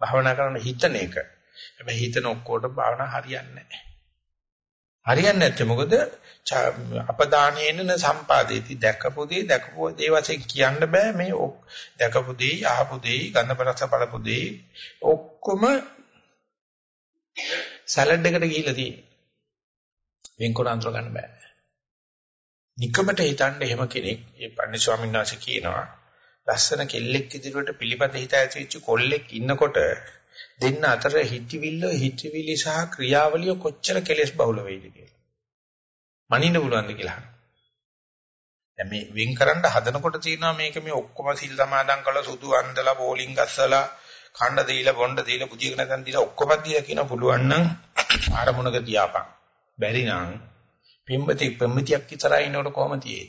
භාවනා කරන හිතන එක. හැබැයි හිතන ඔක්කොට භාවනා හරියන්නේ නැහැ. හරියන්නේ නැත්නම් මොකද? අපදානේන සම්පාදේති. දැකපු දේ දැකපු දේ වශයෙන් කියන්න බෑ. මේ දැකපු දේ අහපු දේ ගන්ධ පරස බලපු දේ ඔක්කොම සැලඩ් එකට ගිහිල්ලා තියෙන්නේ වෙන්කොට අඳුර ගන්න බෑ නිකමට හිතන්න එහෙම කෙනෙක් ඒ පන්දි ස්වාමීන් වහන්සේ කියනවා ලස්සන කෙල්ලෙක් ඉදිරියට පිළිපද හිත ඇතිවෙච්ච කොල්ලෙක් ඉන්නකොට දෙන්න අතර හිතවිල්ල හිතවිලි සහ ක්‍රියාවලිය කොච්චර කෙලෙස් බහුල වෙයිද කියලා. මනින්න පුළුවන්ද කියලා. දැන් මේ වෙන් කරන්න හදනකොට තියෙනවා මේක මේ ඔක්කොම සිල් සමාදන් කරලා සුදු අන්දලා බෝලිං ගස්සලා කණ්ඩ දීලා බොණ්ඩ දීලා පුජික නැතන් දීලා ඔක්කොම දීලා කියන පුළුවන් නම් ආරමුණක තියාපන්. බැරි නම් පිම්බති පිම්බතියක් ඉතරයි ඉන්නකොට කොහොම තියේ?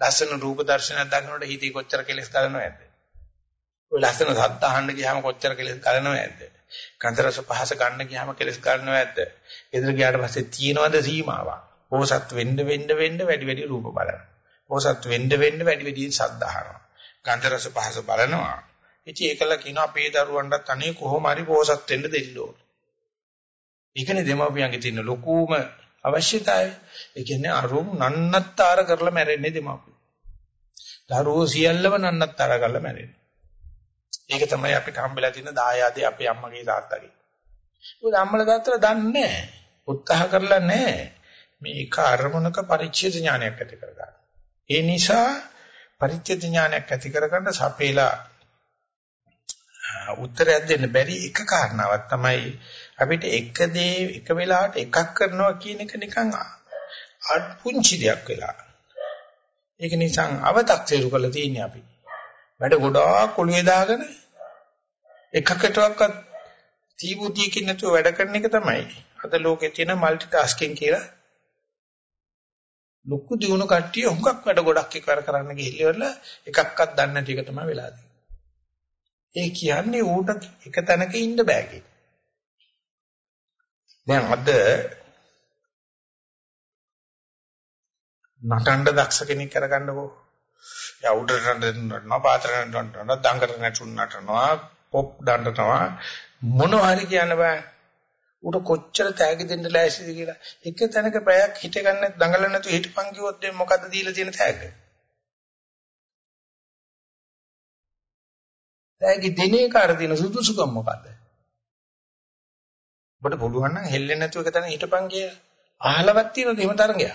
ලස්සන රූප දර්ශනයක් දකින්නකොට හිතේ කොච්චර කෙලෙස් ගලනවද? ඔය ලස්සන සද්ද අහන්න ගියාම කොච්චර කෙලස් ගලනව ඇද්ද? ගන්ධ රස පහස ගන්න ගියාම කෙලස් ගලනව ඇද්ද? ගෙදර ගියාට පස්සේ තියෙනවද සීමාවක්? පෝසත් වෙන්න වෙන්න වෙන්න වැඩි වැඩි රූප බලනවා. පෝසත් වෙන්න වෙන්න වැඩි වැඩි සද්ද අහනවා. ගන්ධ රස පහස බලනවා. ඉතින් ඒකල කියනවා අපේ දරුවන්ටත් අනේ කොහොම හරි පෝසත් වෙන්න දෙන්න ඕන. ඒකනේ දෙමාපියන්ගේ තියෙන ලොකුම අවශ්‍යතාවය. ඒ කියන්නේ අරුම් නන්නත්තර කරලා මැරෙන්නේ දෙමාපියෝ. දරුවෝ සියල්ලම නන්නත්තර කරලා මැරෙන්නේ. ඒක තමයි අපිට හම්බෙලා තියෙන දායාදේ අපේ අම්මගේ තාත්තගේ. මොකද අම්මලා තාත්තලා දන්නේ නැහැ. උත්සාහ කරලා නැහැ. මේක අරමුණක පරිච්ඡේද ඥානයක් ඇති කරගන්න. ඒ නිසා පරිච්ඡේද ඥානයක් ඇති කරගන්න සපේලා උත්තරයක් දෙන්න බැරි එක කාරණාවක් තමයි අපිට එක දේ එක වෙලාවට එකක් කරනවා කියන එක නිකන් අත්පුංචි දෙයක් වෙලා. ඒක නිසා අව탁සීරු කරලා තියන්නේ අපි. වැඩ ගොඩාක් ඔළුවේ දාගෙන එකකටවත් තීබුද්ධියකින් නැතුව වැඩ කරන එක තමයි අද ලෝකේ තියෙන মালටි ටාස්කින් කියලා ලොකු දියුණු කට්ටිය හුඟක් වැඩ ගොඩක් එකවර කරන්න ගිහිල්ලා එකක්වත් දන්නේ නැති එක තමයි වෙලා තියෙන්නේ. ඒ කියන්නේ ඌට එක තැනක ඉන්න බෑ කියන. දැන් අද නටන්න දක්ෂ කෙනෙක් කරගන්නකෝ. යා උඩට නටනවා පාත්‍රයට නටනවා දඟට නැටුම් නටනවා පොප් දඬනවා මොනවා හරි කියන්න බෑ. උට කොච්චර තෑගි දෙන්න ලෑස්තිද කියලා. එක තැනක පැයක් හිට ගන්න දඟල නැතුව හිටපන් කිව්වොත් මේ මොකද්ද දීලා තියෙන තෑග්ග? තෑගි දිනේ කාර දින සුදුසුකම් මොකද්ද? ඔබට පුළුවන් නම් හෙල්ලෙන්නේ නැතුව එක තැන හිටපන් කියලා. අහලවත් තියෙනද එහෙම තරංගයක්?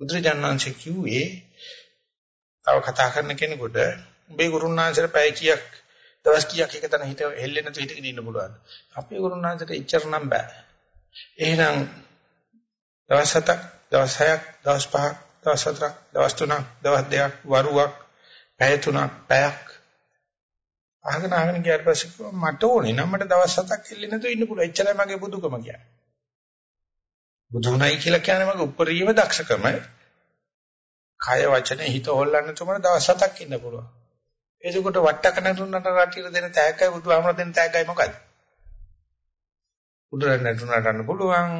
බුදුරජාණන් කිව්වේ තව කතා කරන කෙනෙකුට උඹේ ගුරුනාන්සේට පැය කීයක් දවස් කීයක් එක තැන හිට හෙල්ලෙන්න තු හිටගෙන ඉන්න පුළුවන්. අපේ ගුරුනාන්සේට ඉච්චර නම් බෑ. එහෙනම් දවස් හතක්, දවස් හයක්, දවස් පහක්, දවස් හතරක්, දවස් තුනක්, දවස් දෙකක්, වරුවක්, පැය තුනක්, පැයක් අහගෙන අහගෙන ගියාට පස්සේ මට ඕනේ නම් මට දවස් හතක් හෙල්ලෙන්න නැතුව ඉන්න පුළුවන්. එච්චරයි මගේ බුදුකම කියන්නේ. බුදුුණයි කියලා කියන්නේ මගේ උපරිම දක්ෂකම. කය වචන හිත හොල්ලන්න තුමන දවස් හතක් ඉන්න පුළුවන්. එතකොට වට්ටක නටුනට රටියට දෙන තෑග්ගයි බුදුහාමර දෙන තෑග්ගයි මොකද්ද? උඩරට නටුනටන්න පුළුවන්.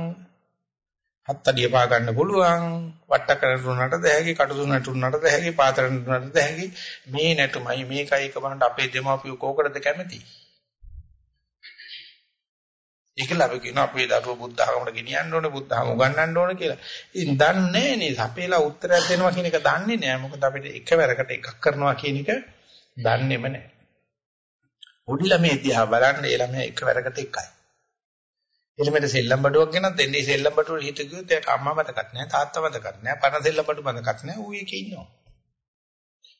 හත්තඩිය පා ගන්න පුළුවන්. වට්ටක නටුනට දැහැකි කටුසු නටුනට දැහැකි පාතර නටුනට දැහැකි මේ නටුමයි මේකයි එක බලන්න අපේ දෙමාපියෝ කෝකටද කැමති? ඒකල අපි කියන අපේ දරුවෝ බුද්ධ ආගමකට ගෙනියන්න ඕනේ බුද්ධ ආගම උගන්වන්න ඕනේ කියලා. ඉතින් දන්නේ නැහැ නේ. අපේලා උත්තරයක් දෙනවා කියන එක දන්නේ නැහැ. මොකද අපිට එකවරකට එකක් කරනවා කියන එක දන්නේම නැහැ. පොඩි ළමයි දිහා බලන්න ඒ ළමයා එකවරකට එකයි. එළිමෙට සෙල්ලම් බඩුවක් ගෙනත් දෙන්නේ සෙල්ලම් බඩුවට හිත කිව්වොත් එයාට අම්මා මතකත් නැහැ තාත්තා මතකත් නැහැ පරණ සෙල්ලම් බඩු මතකත් නැහැ ඌ එකේ ඉන්නවා.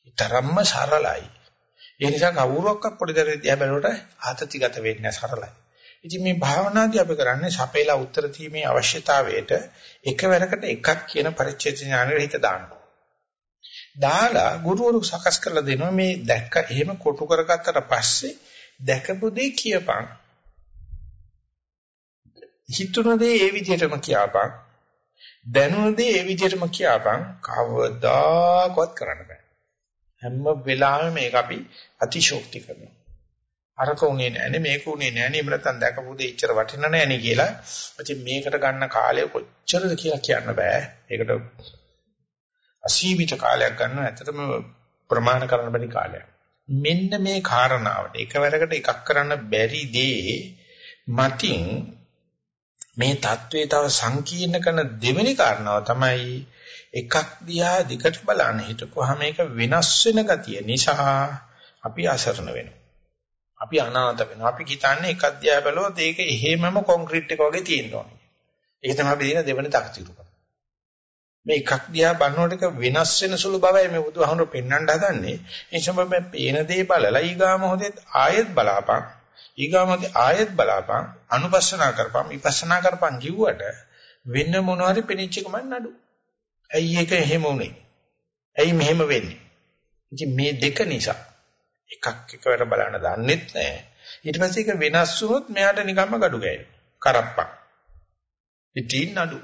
ඊතරම්ම සරලයි. ඒ නිසා කවුරුවක්වත් පොඩි දරුවෙක් දිහා බලනකොට ආතතිගත වෙන්නේ සරලයි. ඉතින් මේ භාවනාදී අපි කරන්නේ සපේලා උත්තර දීමේ අවශ්‍යතාවයට එකවරකට එකක් කියන පරිච්ඡේද ඥානෙට හිත දානවා. දාලා ගුරුවරු සකස් කරලා දෙනවා මේ දැක්ක එහෙම කොටු කරගත්තට පස්සේ දැකපු දේ කියපන්. හිතුන දේ ඒ විදිහටම කියපන්. දැනුන දේ ඒ විදිහටම කියපන්. කවදාකවත් කරන්න බෑ. හැම වෙලාවෙම මේක අපි අතිශෝක්ති කරනවා. අරක උනේ නැහැනේ මේක උනේ නැහැනේ එහෙම නැත්නම් දැකපු දේ ඉච්චර වටින නැහැනේ කියලා. ඉතින් මේකට ගන්න කාලය කොච්චරද කියලා කියන්න බෑ. ඒකට අසීමිත කාලයක් ගන්නවා ඇත්තටම ප්‍රමාණ කරන්න බැරි කාලයක්. මෙන්න මේ කාරණාවට එකවරකට එකක් කරන්න බැරි දේ මතින් මේ தત્ත්වය තව සංකීර්ණ කරන දෙවෙනි කාරණාව තමයි එකක් දිහා දිගට බලන්න හිටපුවාම මේක වෙනස් වෙන ගතිය නිසා අපි අසරණ වෙනවා. අපි අනාථ වෙනවා. අපි හිතන්නේ එකක් දිහා බලුවොත් ඒක එහෙමම කොන්ක්‍රීට් එක වගේ තියෙනවා. ඒක තමයි අපි දින දෙවෙනි තක්තිරුක. මේ එකක් දිහා බලනකොට වෙනස් වෙන සුළු බවයි මේ බුදුහාමුදුරු පෙන්වන්න හදන්නේ. ඒ නිසා මේ පේන දේ බලලා ඊගා මොහොතේ ආයෙත් බලාපන්. ඊගා මොහොතේ ආයෙත් බලාපන්. අනුපස්සනා කරපන්, විපස්සනා කරපන් කිව්වට වෙන මොනවාරි පෙනිච්ච එකම නඩු. ඇයි ඒක එහෙම උනේ? ඇයි මෙහෙම වෙන්නේ? ඉතින් මේ දෙක නිසා එකක් එකවර බලන්න දන්නෙත් නැහැ. ඊට පස්සේ ඒක වෙනස් වුණොත් මෙයාට නිකම්ම gadu ගෑනවා. කරප්පක්. ඉතින් නඩු.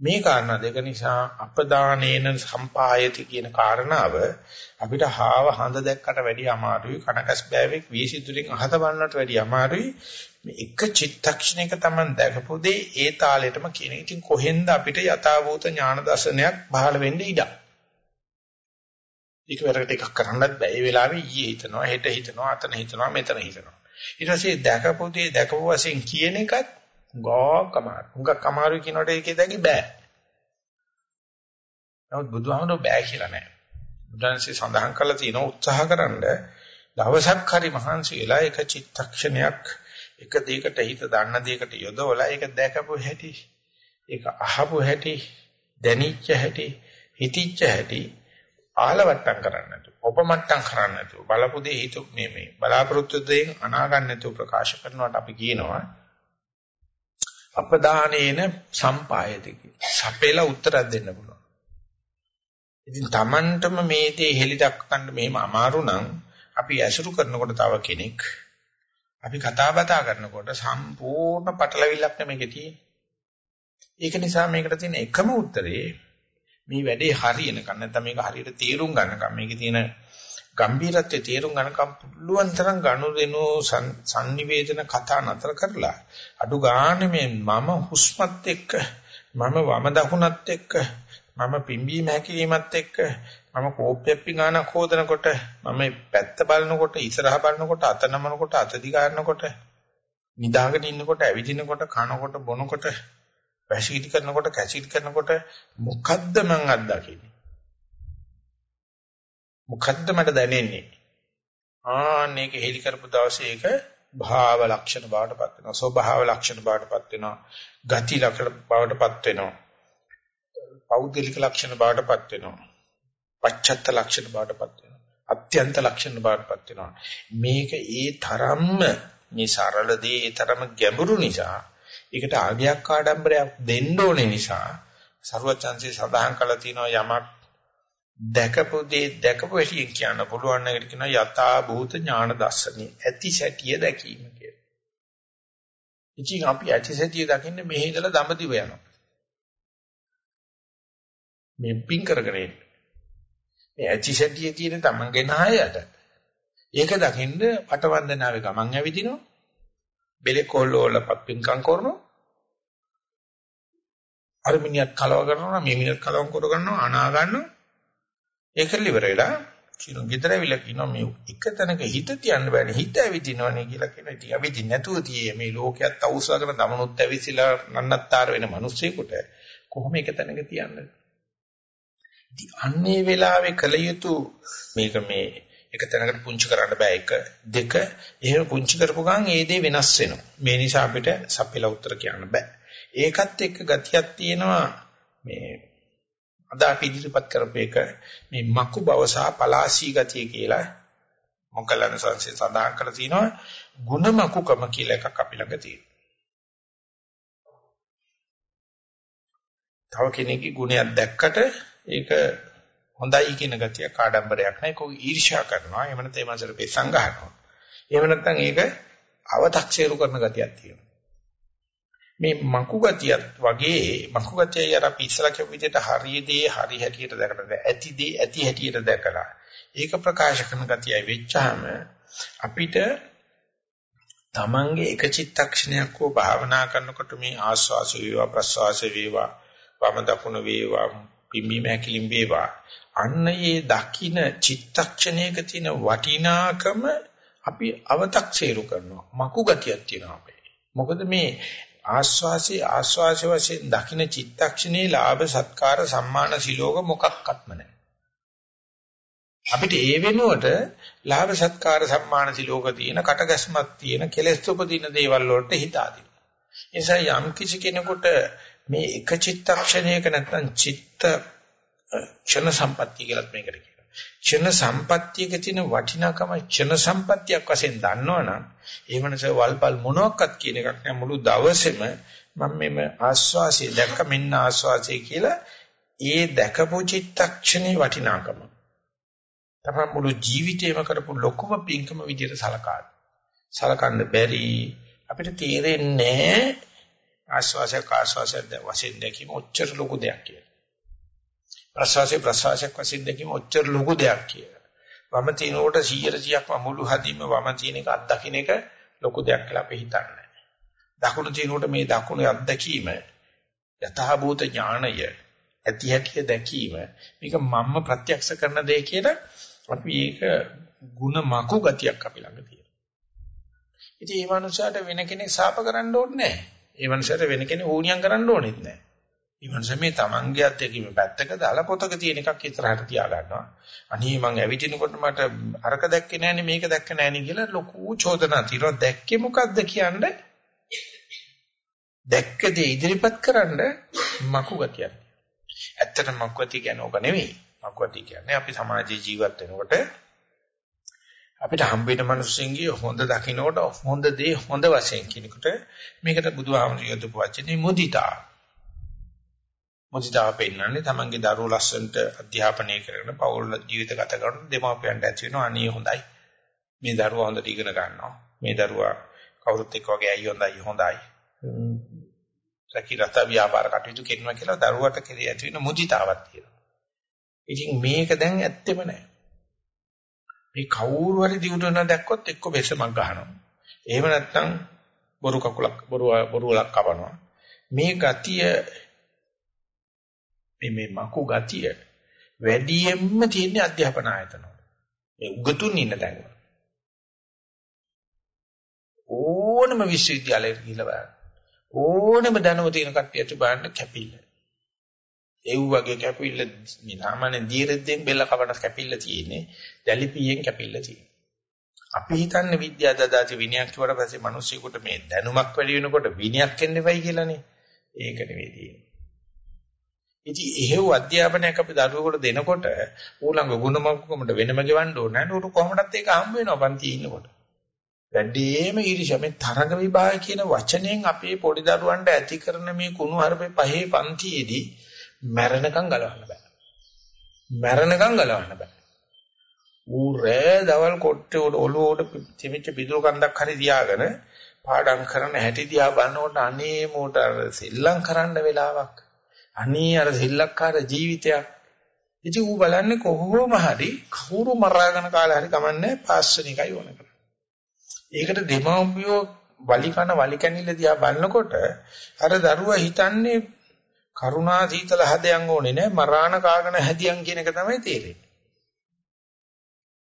මේ කාරණා දෙක නිසා අපදානේන සම්පායති කියන කාරණාව අපිට හාව හඳ දැක්කට වැඩිය අමාරුයි කනකස් බෑවෙක් වීසිතුලින් අහත බලනට වැඩිය අමාරුයි මේ එක චිත්තක්ෂණයක Taman දැකපු දේ ඒ තාලෙටම කියන. ඉතින් කොහෙන්ද අපිට යථාභූත ඥාන දර්ශනයක් පහළ වෙන්න ඉඩ? ඒක වැරකට එකක් කරන්නත් බෑ. ඒ වෙලාවේ ඊයේ හිතනවා, හෙට හිතනවා, අතන හිතනවා, මෙතන හිතනවා. ඊට පස්සේ දැකපු දේ දැකපු වශයෙන් කියන එකත් ගෝක් අමාරු. හුඟක් අමාරුයි කියනකොට ඒකේ දැකි බෑ. නමුත් බුදුහාමුදුරුවෝ බෑ කියලා නෑ. බුදුන්සේ සඳහන් කළා තියෙනවා උත්සාහකරනද දවසක් හරි මහන්සි වෙලා එක චිත්තක්ෂණයක් එක දෙයකට හිත දන්න දෙයකට යොදවලා ඒක දැකපු හැටි ඒක අහපු හැටි දැනිච්ච හැටි හිතිච්ච හැටි ආලවට්ටම් කරන්න නැතුව උපමට්ටම් කරන්න නැතුව බලපු දේ හිතු මේ මේ බලාපොරොත්තු දෙයින් අනා ගන්න නැතුව ප්‍රකාශ කරනවට අපි කියනවා අපදානේන සම්පායති සපේලා උත්තරයක් දෙන්න පුළුවන්. ඉතින් Tamanටම මේ දේ හෙලි දක්වන්න මෙහෙම අමාරු නම් අපි ඇසුරු කරනකොට තව කෙනෙක් අපි කතා බතා කරනකොට සම්පූර්ණ පටලවිල්ලක් නෙමෙයි තියෙන්නේ. ඒක නිසා මේකට තියෙන එකම උත්තරේ මේ වැඩේ හරියනකම් නැත්නම් මේක හරියට තේරුම් ගන්නකම් මේකේ තියෙන ගම්භීරත්වයේ තේරුම් ගන්නකම් පුළුවන් තරම් ගනුදෙනු sannivedana කතා නතර කරලා අඩු ගන්න මේ මම හුස්මත් එක්ක මම වම දකුණත් එක්ක මම පිම්බීම හැකිලීමත් එක්ක මම කෝප්පයක් පිඟානක් හොදනකොට මම පැත්ත බලනකොට ඉස්සරහ බලනකොට අත නමනකොට අත දිගාරනකොට නිදාගෙන ඉන්නකොට ඇවිදිනකොට කනකොට බොනකොට වැසිකිලි කරනකොට කැසිලි කරනකොට මොකද්ද මං අත්දකින්නේ? මොකද්ද මට දැනෙන්නේ? ආන්න ඒක හෙලි කරපු දවසේ ඒක භාව ලක්ෂණ බවටපත් වෙනවා. ස්වභාව ලක්ෂණ බවටපත් වෙනවා. ගති ලක්ෂණ බවටපත් වෙනවා. පෞද්ගලික ලක්ෂණ බවටපත් වෙනවා. පච්චත්ත ලක්ෂණ බවටපත් වෙනවා. අත්‍යන්ත ලක්ෂණ බවටපත් වෙනවා. මේක ඒ තරම්ම මේ සරල දේ ඒ තරම ගැඹුරු නිසා ඒකට ආගයක් ආඩම්බරයක් දෙන්න ඕනේ නිසා ਸਰවචන්සේ සඳහන් කළා තියෙනවා යමක් දැකපු දේ දැකපු හැටි කියන්න පුළුවන් නේද කියන යථා භූත ඥාන දර්ශනය ඇති සැටිය දැකීම කියලා. ඉතින් අපි ඇති සැටිය දකින්නේ මෙහි ඉඳලා දඹදිව යනවා. මේ පින් කරගෙන ඉන්නේ. මේ ඇති සැටිය තියෙන තමන්ගේ නායයට. ඒක දකින්න පටවන්දනාවේ ගමන් ඇවිදිනවා. බෙලෙකොල්ල වල පින්කම් කරනවා. අර මිනිහත් කලව කරනවා මේ මිනිහත් කලවම් කර ගන්නවා අනා ගන්නවා. ඒක ඉවර වෙලා කියන ගෙදර ඇවිල්ලා කියනවා මේ එක තැනක හිත තියන්න බෑනේ හිත ඇවිදිනවනේ කියලා කියනවා. ඉතින් ඇවිදින් නැතුව තියේ මේ ලෝකයක් අවශ්‍යගෙන දමනොත් ඇවිසිලා නන්නත්තර වෙන මිනිස්සෙකුට කොහොම එක තැනක තියන්නේ? අන්නේ වෙලාවේ කල යුතු මේක මේ එක තැනකට පුංචි කරන්න බෑ එක දෙක එහෙම පුංචි කරපු ගමන් ඒ දේ වෙනස් වෙනවා මේ නිසා අපිට සප්පෙලා උත්තර කියන්න බෑ ඒකත් එක්ක ගතියක් තියෙනවා මේ අද අපි ඉදිරිපත් කරපේක මේ මකු බව සහ පලාසී ගතිය කියලා මොග්ගලණ සංසේ සඳහන් කරලා තිනවා ಗುಣ මකුකම කියලා එකක් අපි ළඟ තියෙනවා. තව කෙනෙක්ගේ ගුණයක් දැක්කට ඒක හොඳයි කියන ගතිය කාඩම්බරයක් නෑ කෝ ඊර්ෂ්‍යා කරනවා එහෙම නැත්නම් ඒ මාසර පෙසංගහනවා. එහෙම නැත්නම් ඒක අව탁සේරු කරන ගතියක් තියෙනවා. මේ මකු ගතියත් වගේ මකු ගතිය අර අපි ඉස්සලා කියපු විදිහට හරියදී හරි හැටියට දැකලා ඇතිදී ඇති හැටියට දැකලා. ඒක ප්‍රකාශ කරන ගතියයි වෙච්චාම අපිට තමන්ගේ එක චිත්තක්ෂණයක් හෝ භාවනා කරනකොට මේ ආස්වාස වේවා ප්‍රස්වාස වේවා වම දකුණ වේවා පිම්බීම හැකිලිම් වේවා. අන්න ඒ දකින්න චිත්තක්ෂණයක තියෙන වටිනාකම අපි අව탁සේරු කරනවා. මකු ගතියක් තියෙනවා අපේ. මොකද මේ ආස්වාසේ ආස්වාස වශයෙන් දකින්න චිත්තක්ෂණේ ලාභ සත්කාර සම්මාන සිලෝක මොකක්වත්ම නැහැ අපිට ඒ වෙනුවට ලාභ සත්කාර සම්මාන සිලෝක තියෙන කටගැස්මක් තියෙන කෙලෙස් උපදින දේවල් වලට හිත ආදිනවා. ඒ නිසා යම් කිසි කෙනෙකුට මේ එක චිත්තක්ෂණයක නැත්නම් චිත්ත ක්ෂණ සම්පත්තිය කියලාත් මේකට කියනවා. ක්ෂණ සම්පත්තියක තියෙන වටිනාකම ක්ෂණ සම්පත්තියක් වශයෙන් දන්නවනම් ඒ වෙනස වල්පල් මොනක්වත් කියන එකක් නෑ මුළු දවසේම මම මේ ආස්වාසිය දැක්ක මෙන්න ආස්වාසිය කියලා ඒ දැකපු චිත්තක්ෂණේ වටිනාකම තමයි මුළු ජීවිතේම කරපු ලොකුම පින්කම විදියට සලකා. සලකන්න බැරි අපිට තේරෙන්නේ ආස්වාසයක් ආස්වාසයක් වශයෙන් දැකීම ඔච්චර ලොකු දෙයක් කියලා. ප්‍රසවාසය ප්‍රසවාසයක් වශයෙන් දැකීම ඔච්චර ලොකු දෙයක් කියලා. වම තිනකොට 100%ක්ම මුළු හදින්ම වම තියෙන එක අත්දකින්න එක ලොකු දෙයක් කියලා අපි හිතන්නේ. දකුණු තිනකොට මේ දකුණේ අත්දැකීම යථාභූත ඥාණය ඇති හැටි දැකීම මේක මම්ම ප්‍රත්‍යක්ෂ කරන දෙය කියලා අපි ඒක ಗುಣ මකු ගතියක් අපි ළඟ තියෙනවා. ඉතින් මේ මනුස්සයාට වෙන කෙනෙක් සාප කරන්න ඕනේ නැහැ. ඒ මනුස්සයාට වෙන කෙනෙක් ඕනියම් කරන්න ඕනෙත් නැහැ. මේ මනුස්සයා මේ Tamange අත්දැකීම පැත්තක දාලා පොතක තියෙන එකක් ඉස්සරහට තියා ගන්නවා. අනේ මං ඇවිදිනකොට මට අරක දැක්කේ නැහනේ මේක දැක්ක නැහනේ කියලා ලොකු චෝදනා తీරනවා. දැක්කේ මොකද්ද කියන්නේ? දැක්කදී ඉදිරිපත් කරන්න මකු ගතියක්. ඇත්තටම මකු ගතිය කියන්නේ ඕක නෙවෙයි. මග්ගවටි කියන්නේ අපි සමාජයේ ජීවත් වෙනකොට අපිට හම්බ වෙන මිනිස්සුන්ගේ හොඳ දකින්නකොට හොඳ දේ හොඳ වශයෙන් කියනකොට මේකට බුදුහාමුදුරිය යොදපු වචනේ මුදිතා. මුදිතා පෙන්නන්නේ තමන්ගේ දරුවෝ ලස්සනට අධ්‍යාපනය කරගෙන පෞල් ජීවිත ගත කරන දෙමාපියන්ට ඇති වෙනවා අනේ හොඳයි. මේ දරුවා හොඳට ඉගෙන ගන්නවා. මේ දරුවා කවුරුත් එක්ක වගේ අයිය හොඳයි හොඳයි. රැකී රත ව්‍යාපාර කටයුතු කරනවා කියලා දරුවට කෙරේ ඇති වෙන මුදිතාවක් තියෙනවා. ඉතින් මේක දැන් ඇත්තෙම නැහැ. මේ කවුරු හරි දිනුන දැක්කොත් එක්ක බෙසමක් ගහනවා. එහෙම නැත්නම් බොරු කකුලක් බොරු බොරුලක් කපනවා. මේ ගතිය මේ මේ මකු ගතිය වැඩියෙන්ම තියෙන අධ්‍යාපන ආයතනවල. මේ උගතුන් ඉන්න තැන්. ඕනම විශ්වවිද්‍යාලයක ගිහලා බලන්න. ඕනම දැනුම තියෙන කට්ටියට බලන්න කැපිල්ල. ඒ වගේ කැපිල්ල මේ සාමාන්‍ය දීරෙද්දෙන් බෙල්ල කපන කැපිල්ල තියෙන්නේ දැලිපියෙන් කැපිල්ල තියෙන්නේ. අපි හිතන්නේ විද්‍යා දදාති විනයක් කියවට පස්සේ මිනිස්සුෙකුට මේ දැනුමක් වැඩි වෙනකොට විනයක් එන්න වෙයි කියලානේ. ඒක නෙවෙයි තියෙන්නේ. ඉතින් එහෙව් අධ්‍යාපනයක් අපි දරුවෙකුට දෙනකොට ඌළඟ ගුණමකකමට වෙනම ගෙවන්න ඕනේ නැහැ. ඌට කොහොමදත් ඒක හම්බ වෙනවා පන්ති ඉන්නකොට. වැඩිම ඊර්ෂ්‍ය මේ තරඟ විභාග කියන වචනයෙන් අපේ පොඩි දරුවන්ට ඇති කරන මේ කුණු හරපේ පහේ පන්තියේදී මැරෙනකම් ගලවන්න බෑ. මැරෙනකම් ගලවන්න බෑ. ඌ රෑ දවල් කොට්ටේ ඔළුව උඩ තිමිච්ච පිදුරු කන්දක් හරි තියාගෙන පාඩම් කරන හැටි දිහා බලනකොට අනේ මෝට අර සෙල්ලම් කරන්න වෙලාවක්. අනේ අර සෙල්ලක්කාර ජීවිතයක්. ඉතින් ඌ බලන්නේ කොහොම හරි කවුරු මරාගෙන කාලේ හරි කමන්නේ පාස් වෙන එකයි ඕන කරන්නේ. ඒකට දෙමව්පියෝ වලි කන වලි කැනිල්ල දිහා බලනකොට අර දරුවා හිතන්නේ කරුණා සීතල හදයන් ඕනේ නෑ මරාණ කාගෙන හැදියන් කියන එක තමයි තේරෙන්නේ.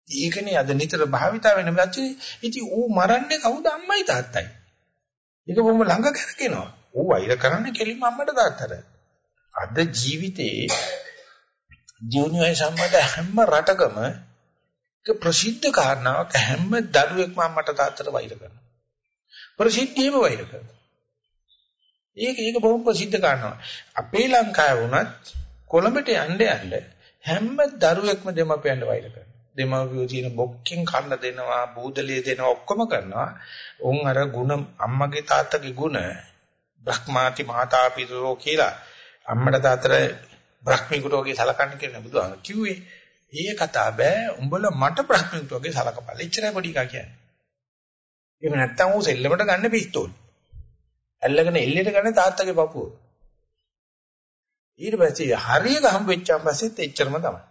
ඒකනේ අද නිතර භාවිතා වෙන බැච්චි ඉතින් ඌ මරන්නේ කවුද අම්මයි තාත්තයි. ඒක බොහොම ළඟ කරකිනවා. ඌ වෛර කරන්නේ කෙලින්ම අම්මට තාත්තට. අද ජීවිතේ ජීවනයේ සම්බන්ධ හැම රටකම ඒක ප්‍රසිද්ධ කාරණාවක් හැම දරුවෙක්ම අම්මට තාත්තට වෛර කරනවා. ප්‍රසිද්ධියම වෛර කරනවා. ඒක ඒක බොහොම ප්‍රසිද්ධ කාරණාවක්. අපේ ලංකාවේ වුණත් කොළඹට යන්න යන්න හැම දරුවෙක්ම දෙමපියන්ට වෛර කරනවා. දෙමව්පියෝ තියෙන බොක්කෙන් කන්න දෙනවා, බූදලිය දෙනවා ඔක්කොම කරනවා. උන් අර ಗುಣ අම්මගේ තාත්තගේ ಗುಣ බ්‍රහ්මාති මාතාපිතෝ කියලා අම්මට තාත්තට බ්‍රහ්මිකුට වගේ සලකන්න කියන බුදුහාම කිව්වේ. ඒ කතාව බෑ. උඹලා මට බ්‍රහ්මිකුට වගේ සලකපළ. එච්චරයි පොඩි එකා කියන්නේ. එහෙම නැත්තම් ඌ සෙල්ලමට ගන්න පිස්තෝල්. ඇල්ලගෙන එල්ලේට ගන්න තාත්තගේ පපුව. ඊට පස්සේ හරියක හම්බ වෙච්චාන් පස්සෙත් එච්චරම තමයි.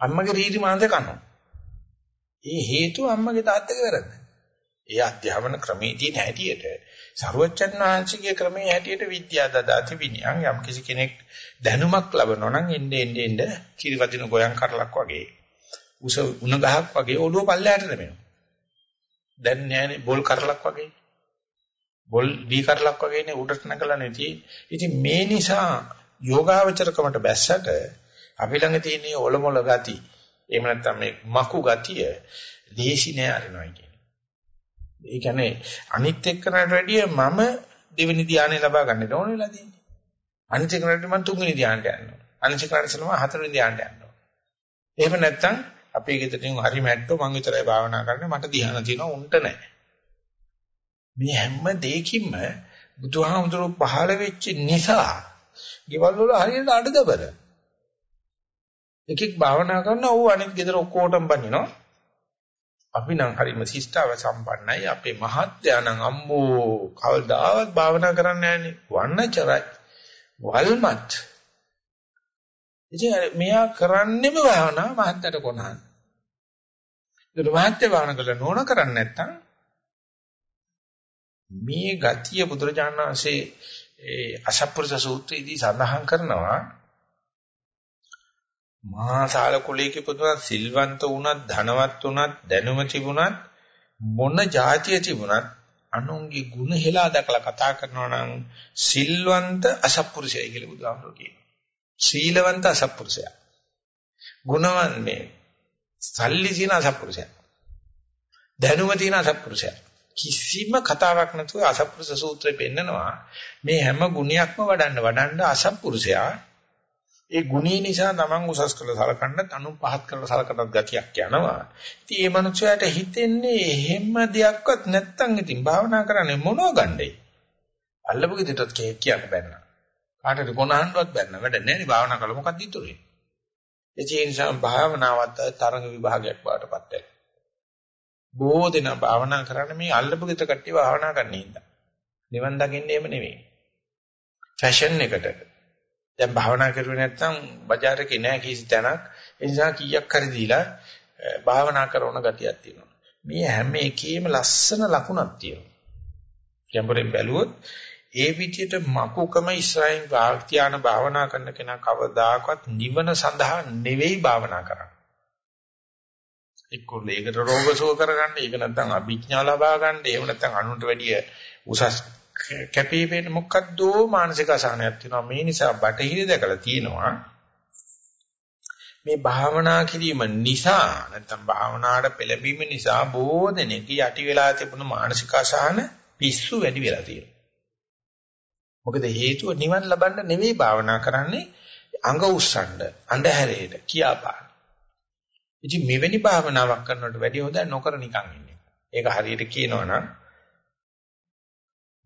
අම්මගේ රීති මාංශ කනවා. ඒ හේතුව අම්මගේ තාත්තගේ වැරද්ද. ඒ අධ්‍යාපන ක්‍රමයේ තියෙන හැටියට සරුවච්චන් වහන්සේගේ ක්‍රමයේ හැටියට විද්‍යා දදාති විනයන් යම් කිසි කෙනෙක් දැනුමක් ලබනවා නම් එන්නේ එන්නේ එන්නේ කිරිවදින ගෝයන් කරලක් වගේ උස උණ ගහක් වගේ ඔළුව පල්ලයට නෙමෙයි. දැන් නෑනේ බෝල් කරලක් වගේ. බෝල් දී කරලක් වගේනේ උඩට නැගලා නැති. ඉතින් මේ නිසා යෝගාවචරකමට බැස්සට අපි ළඟ තියෙන ඔලොමොල ගති එහෙම නැත්නම් මේ මකු ගතිය දේශි නෑ අරිනවා කියන්නේ. ඒ කියන්නේ අනිත් එක්කනට වැඩිය මම දෙවෙනි ධානය ලබා ගන්න ඕන වෙලා තියෙන්නේ. අනිත් එක්කනට මම තුන්වෙනි ධානයට යනවා. අනිත් එක්කනට ඉස්සෙල්ලම හතරවෙනි ධානයට යනවා. එහෙම නැත්නම් අපේ ගෙදරින් හරි මැට්ටෝ මං විතරයි භාවනා කරන්නේ මට ධ්‍යාන තියෙනවා උන්ට නැහැ. මේ හැම දෙයකින්ම බුදුහාමුදුරුවෝ පහළ වෙච්ච නිසා ගෙවල් වල හරියට අඩදබර. එකෙක් භාවනා කරනවා ඌ අනිත් ගෙදර ඔක්කොටම බනිනවා. අපි නම් හරිම ශිෂ්ටාව සම්පන්නයි අපේ මහත්යා නම් අම්මෝ කවදාවත් භාවනා කරන්නේ නැහනේ. වන්නචරයි. වල්මත්. ඉතින් මෙයා කරන්නේම භාවනා මහත්යට කොනහන්. ඒක මහත්ය භාවනා කළා නෝන කරන්නේ නැත්තම් මේ ගතිය බුදුරජාණන් වහන්සේ ඒ අසප්පුරුෂ සූත්‍රයේදී සඳහන් කරනවා මහා ශාල කුලයක පුදුනා සිල්වන්ත වුණත් ධනවත් වුණත් දැනුම තිබුණත් මොන જાතිය තිබුණත් අනුන්ගේ ಗುಣ හෙලා දැකලා කතා කරනවා නම් සිල්වන්ත අසත්පුරුෂයයි කියලා බුදුහාමුදුරුවෝ කියනවා. ශීලවන්ත අසත්පුරුෂයා. ගුණවන් මේ සල්ලි තියෙන අසත්පුරුෂයා. දැනුම තියෙන අසත්පුරුෂයා. කිසිම කතාවක් නැතුව අසත්පුරුෂ සූත්‍රය පෙන්නනවා. මේ හැම ගුණයක්ම වඩන්න වඩන්න අසත්පුරුෂයා ඒ ගුණී නිසා තමන් උසස් කළ සලකන්න තනු පහත් කරලා සලකනත් ගතියක් යනවා. ඉතින් මේ මනුස්සයාට හිතෙන්නේ එහෙම දෙයක්වත් නැත්තම් ඉතින් භාවනා කරන්නේ මොනව ගන්නයි. අල්ලපු ගෙදරට කියන්න බැන්න. කාටද කොනහන්වත් බැන්න. වැඩ නැහැ නේ භාවනා කළා මොකක්ද ඉතුරුනේ. ඒ නිසා භාවනාවත් තරඟ විභාගයක් බාටපත් වෙනවා. බොහෝ දෙනා භාවනා කරන්නේ මේ අල්ලපු ගෙදර කට්ටිය භාවනා කරන්නේ ඉඳලා. නිවන් දකින්නේ එහෙම නෙවෙයි. ෆැෂන් එකට දැන් භාවනා කරුවේ නැත්නම් බજાર එකේ නෑ කිසි තැනක්. ඒ නිසා කීයක් හරි දීලා භාවනා කරන ගතියක් තියෙනවා. මේ හැම එකේම ලස්සන ලකුණක් තියෙනවා. ගැඹුරින් බැලුවොත් ඒ විදිහට මකුකම ඉස්රායිල් වාක්‍යාන භාවනා කරන කෙනා කවදාකවත් නිවන සඳහා නෙවෙයි භාවනා කරන්නේ. එක්කෝ ලේකට රෝග සුව කරගන්න, ඒක නැත්නම් අභිඥා ලබා ගන්න, එහෙම නැත්නම් අනුන්ට වැඩිය උසස් කැපී පෙනෙන මොකද්ද මානසික අසහනයක් තියෙනවා. මේ නිසා බටහිර දැකලා තියෙනවා. මේ භාවනා කිරීම නිසා නැත්නම් භාවනාවට පෙළඹීම නිසා බොහෝ දෙනෙක් යටි වෙලා තිබුණු මානසික අසහන පිස්සු වැඩි වෙලා තියෙනවා. මොකද හේතුව නිවන් ලබන්න නෙවෙයි භාවනා කරන්නේ අඟ උස්සන්න අඳුරේට කියාපාන. ඉතින් මෙවැනි භාවනාවක් කරනකොට වැඩි හොඳ නොකර නිකන් ඉන්නේ. ඒක හරියට කියනවා නම්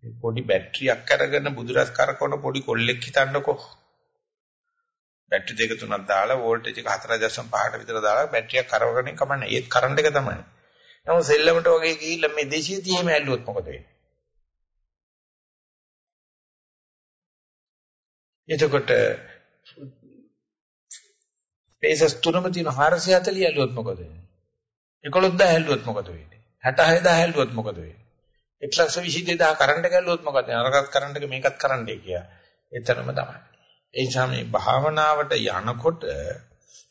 පොඩි බැටරියක් අරගෙන බුදුරස් කරකවන පොඩි කොල්ලෙක් හිතන්නකෝ. බැටරි දෙක තුනක් දාලා වෝල්ටේජ් එක 4.5ට විතර දාලා බැටරියක් කරවගෙන කමන්නේ. ඒත් කරන්ට් එක තමයි. නමුත් සෙල්ලමට වගේ ගිහිල්ලා මේ 230 ඇල්ලුවොත් මොකද වෙන්නේ? එතකොට පේසස් තුනම තියෙන 440 ඇල්ලුවොත් මොකද වෙන්නේ? 11000 ඇල්ලුවොත් මොකද වෙන්නේ? 66000 ඇල්ලුවොත් මොකද වෙන්නේ? 122000 කරන්ට් එක ඇල්ලුවොත් මොකද? අරකට කරන්ට් එක මේකත් කරන්ට් එක කියලා. එතරම් තමයි. ඒ නිසා මේ භාවනාවට යනකොට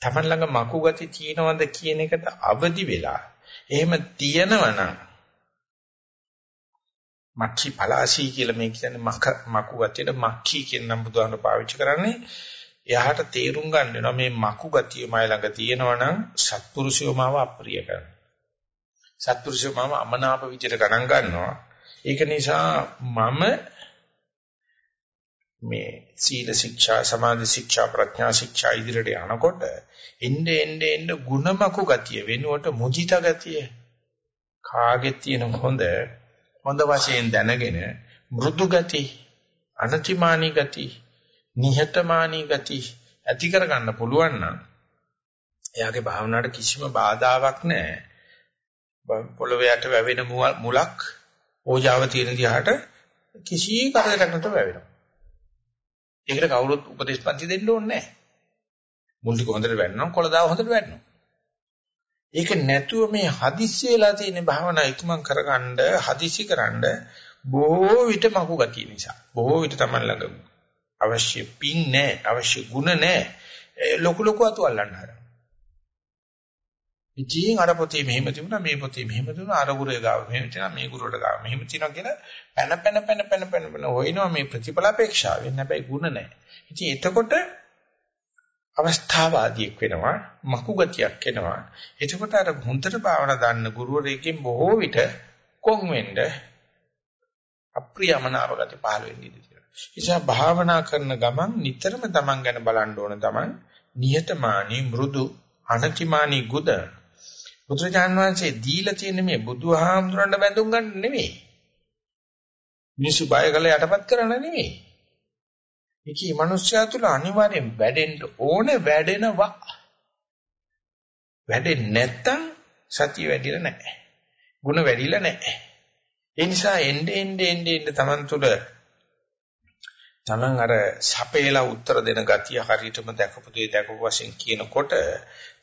තමන් ළඟ මකු ගති තියෙනවද කියන එකට අවදි වෙලා එහෙම තියෙනවනම් මක්ඛි පලාසි කියලා මේ කියන්නේ මක මකු ගතියට මක්ඛි කියන නම් බුදුහාම පාවිච්චි කරන්නේ එයාට තේරුම් ගන්න වෙනවා මේ මකු ගතිය මයි ළඟ තියෙනවා නම් සත්පුරුෂයෝ මාව අප්‍රිය කරනවා. සත්පුරුෂයෝ මාව අමනාප විදිහට ගණන් ගන්නවා. ඒක නිසා මම මේ සීල ශික්ෂා සමාධි ශික්ෂා ප්‍රඥා ශික්ෂා ඉදිරියට යනකොට එnde ende ende ಗುಣමකු ගතිය වෙනුවට මුජිත ගතිය කාගෙත් තියෙන හොඳ හොඳ වශයෙන් දැනගෙන මෘදු ගති අනතිමානී ගති නිහතමානී ගති ඇති කරගන්න පුළුවන් නම් එයාගේ භාවනාවට කිසිම බාධාවක් නැහැ පොළොවේ යට වැවෙන මුලක් ඕජාව තියෙන දිහාට කිසි කරදරයක් නැතුව වැවෙනවා ඒකට කවුරුත් උපදේශ පන්ති දෙන්න ඕනේ නැහැ. මුල් ටික හොඳට වැටෙනවා කොළදාව හොඳට වැටෙනවා. ඒක නැතුව මේ හදිස්සි වෙලා තියෙන භාවනා ඉක්මන් කරගන්න හදිසි කරන්න බොහෝ විට මකු ගතිය නිසා. බොහෝ විට තමයි ළඟ අවශ්‍ය පින් නැහැ, අවශ්‍ය ගුණ නැහැ. ලොකු ලොකු අතු අල්ලන්න හදනවා. ඉතින් අර පොතේ මෙහෙම තිබුණා මේ පොතේ මෙහෙම තිබුණා අර ගුරුගේ ගාව මෙහෙම තියනවා මේ ගුරුවට ගාව මෙහෙම තියනවා කියලා පැන පැන පැන පැන පැන පැන හොයනවා මේ ප්‍රතිඵල අපේක්ෂාවෙන් හැබැයි ಗುಣ නැහැ. ඉතින් එතකොට අවස්ථාවාදියෙක් වෙනවා මකු ගතියක් එනවා. එතකොට අර හොඳට භාවනා දන්න ගුරුවරයෙක්ගෙන් බොහෝ විට කොන් වෙන්න අප්‍රියමනාප ගති පහළ වෙන්න ඉඩ තියෙනවා. නිසා භාවනා කරන ගමන් නිතරම Taman ගැන බලන්න ඕන Taman නිහතමානී මෘදු අනතිමානී ගුණ බුදුරජාන් වහන්සේ දීලා තියෙන මේ බුදුහාමුදුරන්ට බැඳුම් ගන්න නෙමෙයි. මිනිස්සු බය කළ යටපත් කරන්න නෙමෙයි. ඒකී මනුෂ්‍යයා තුල අනිවාර්යෙන් වැඩෙන්න ඕනේ වැඩෙනවා. වැඩෙන්නේ නැත්තම් සතිය වැඩිලා නැහැ. ಗುಣ වැඩිලා නැහැ. ඒ නිසා එnde ende ende ende Taman තුල තමන් අර සපේලා උත්තර දෙන ගතිය හරියටම දැකපු දේ දැකපු වශයෙන් කියනකොට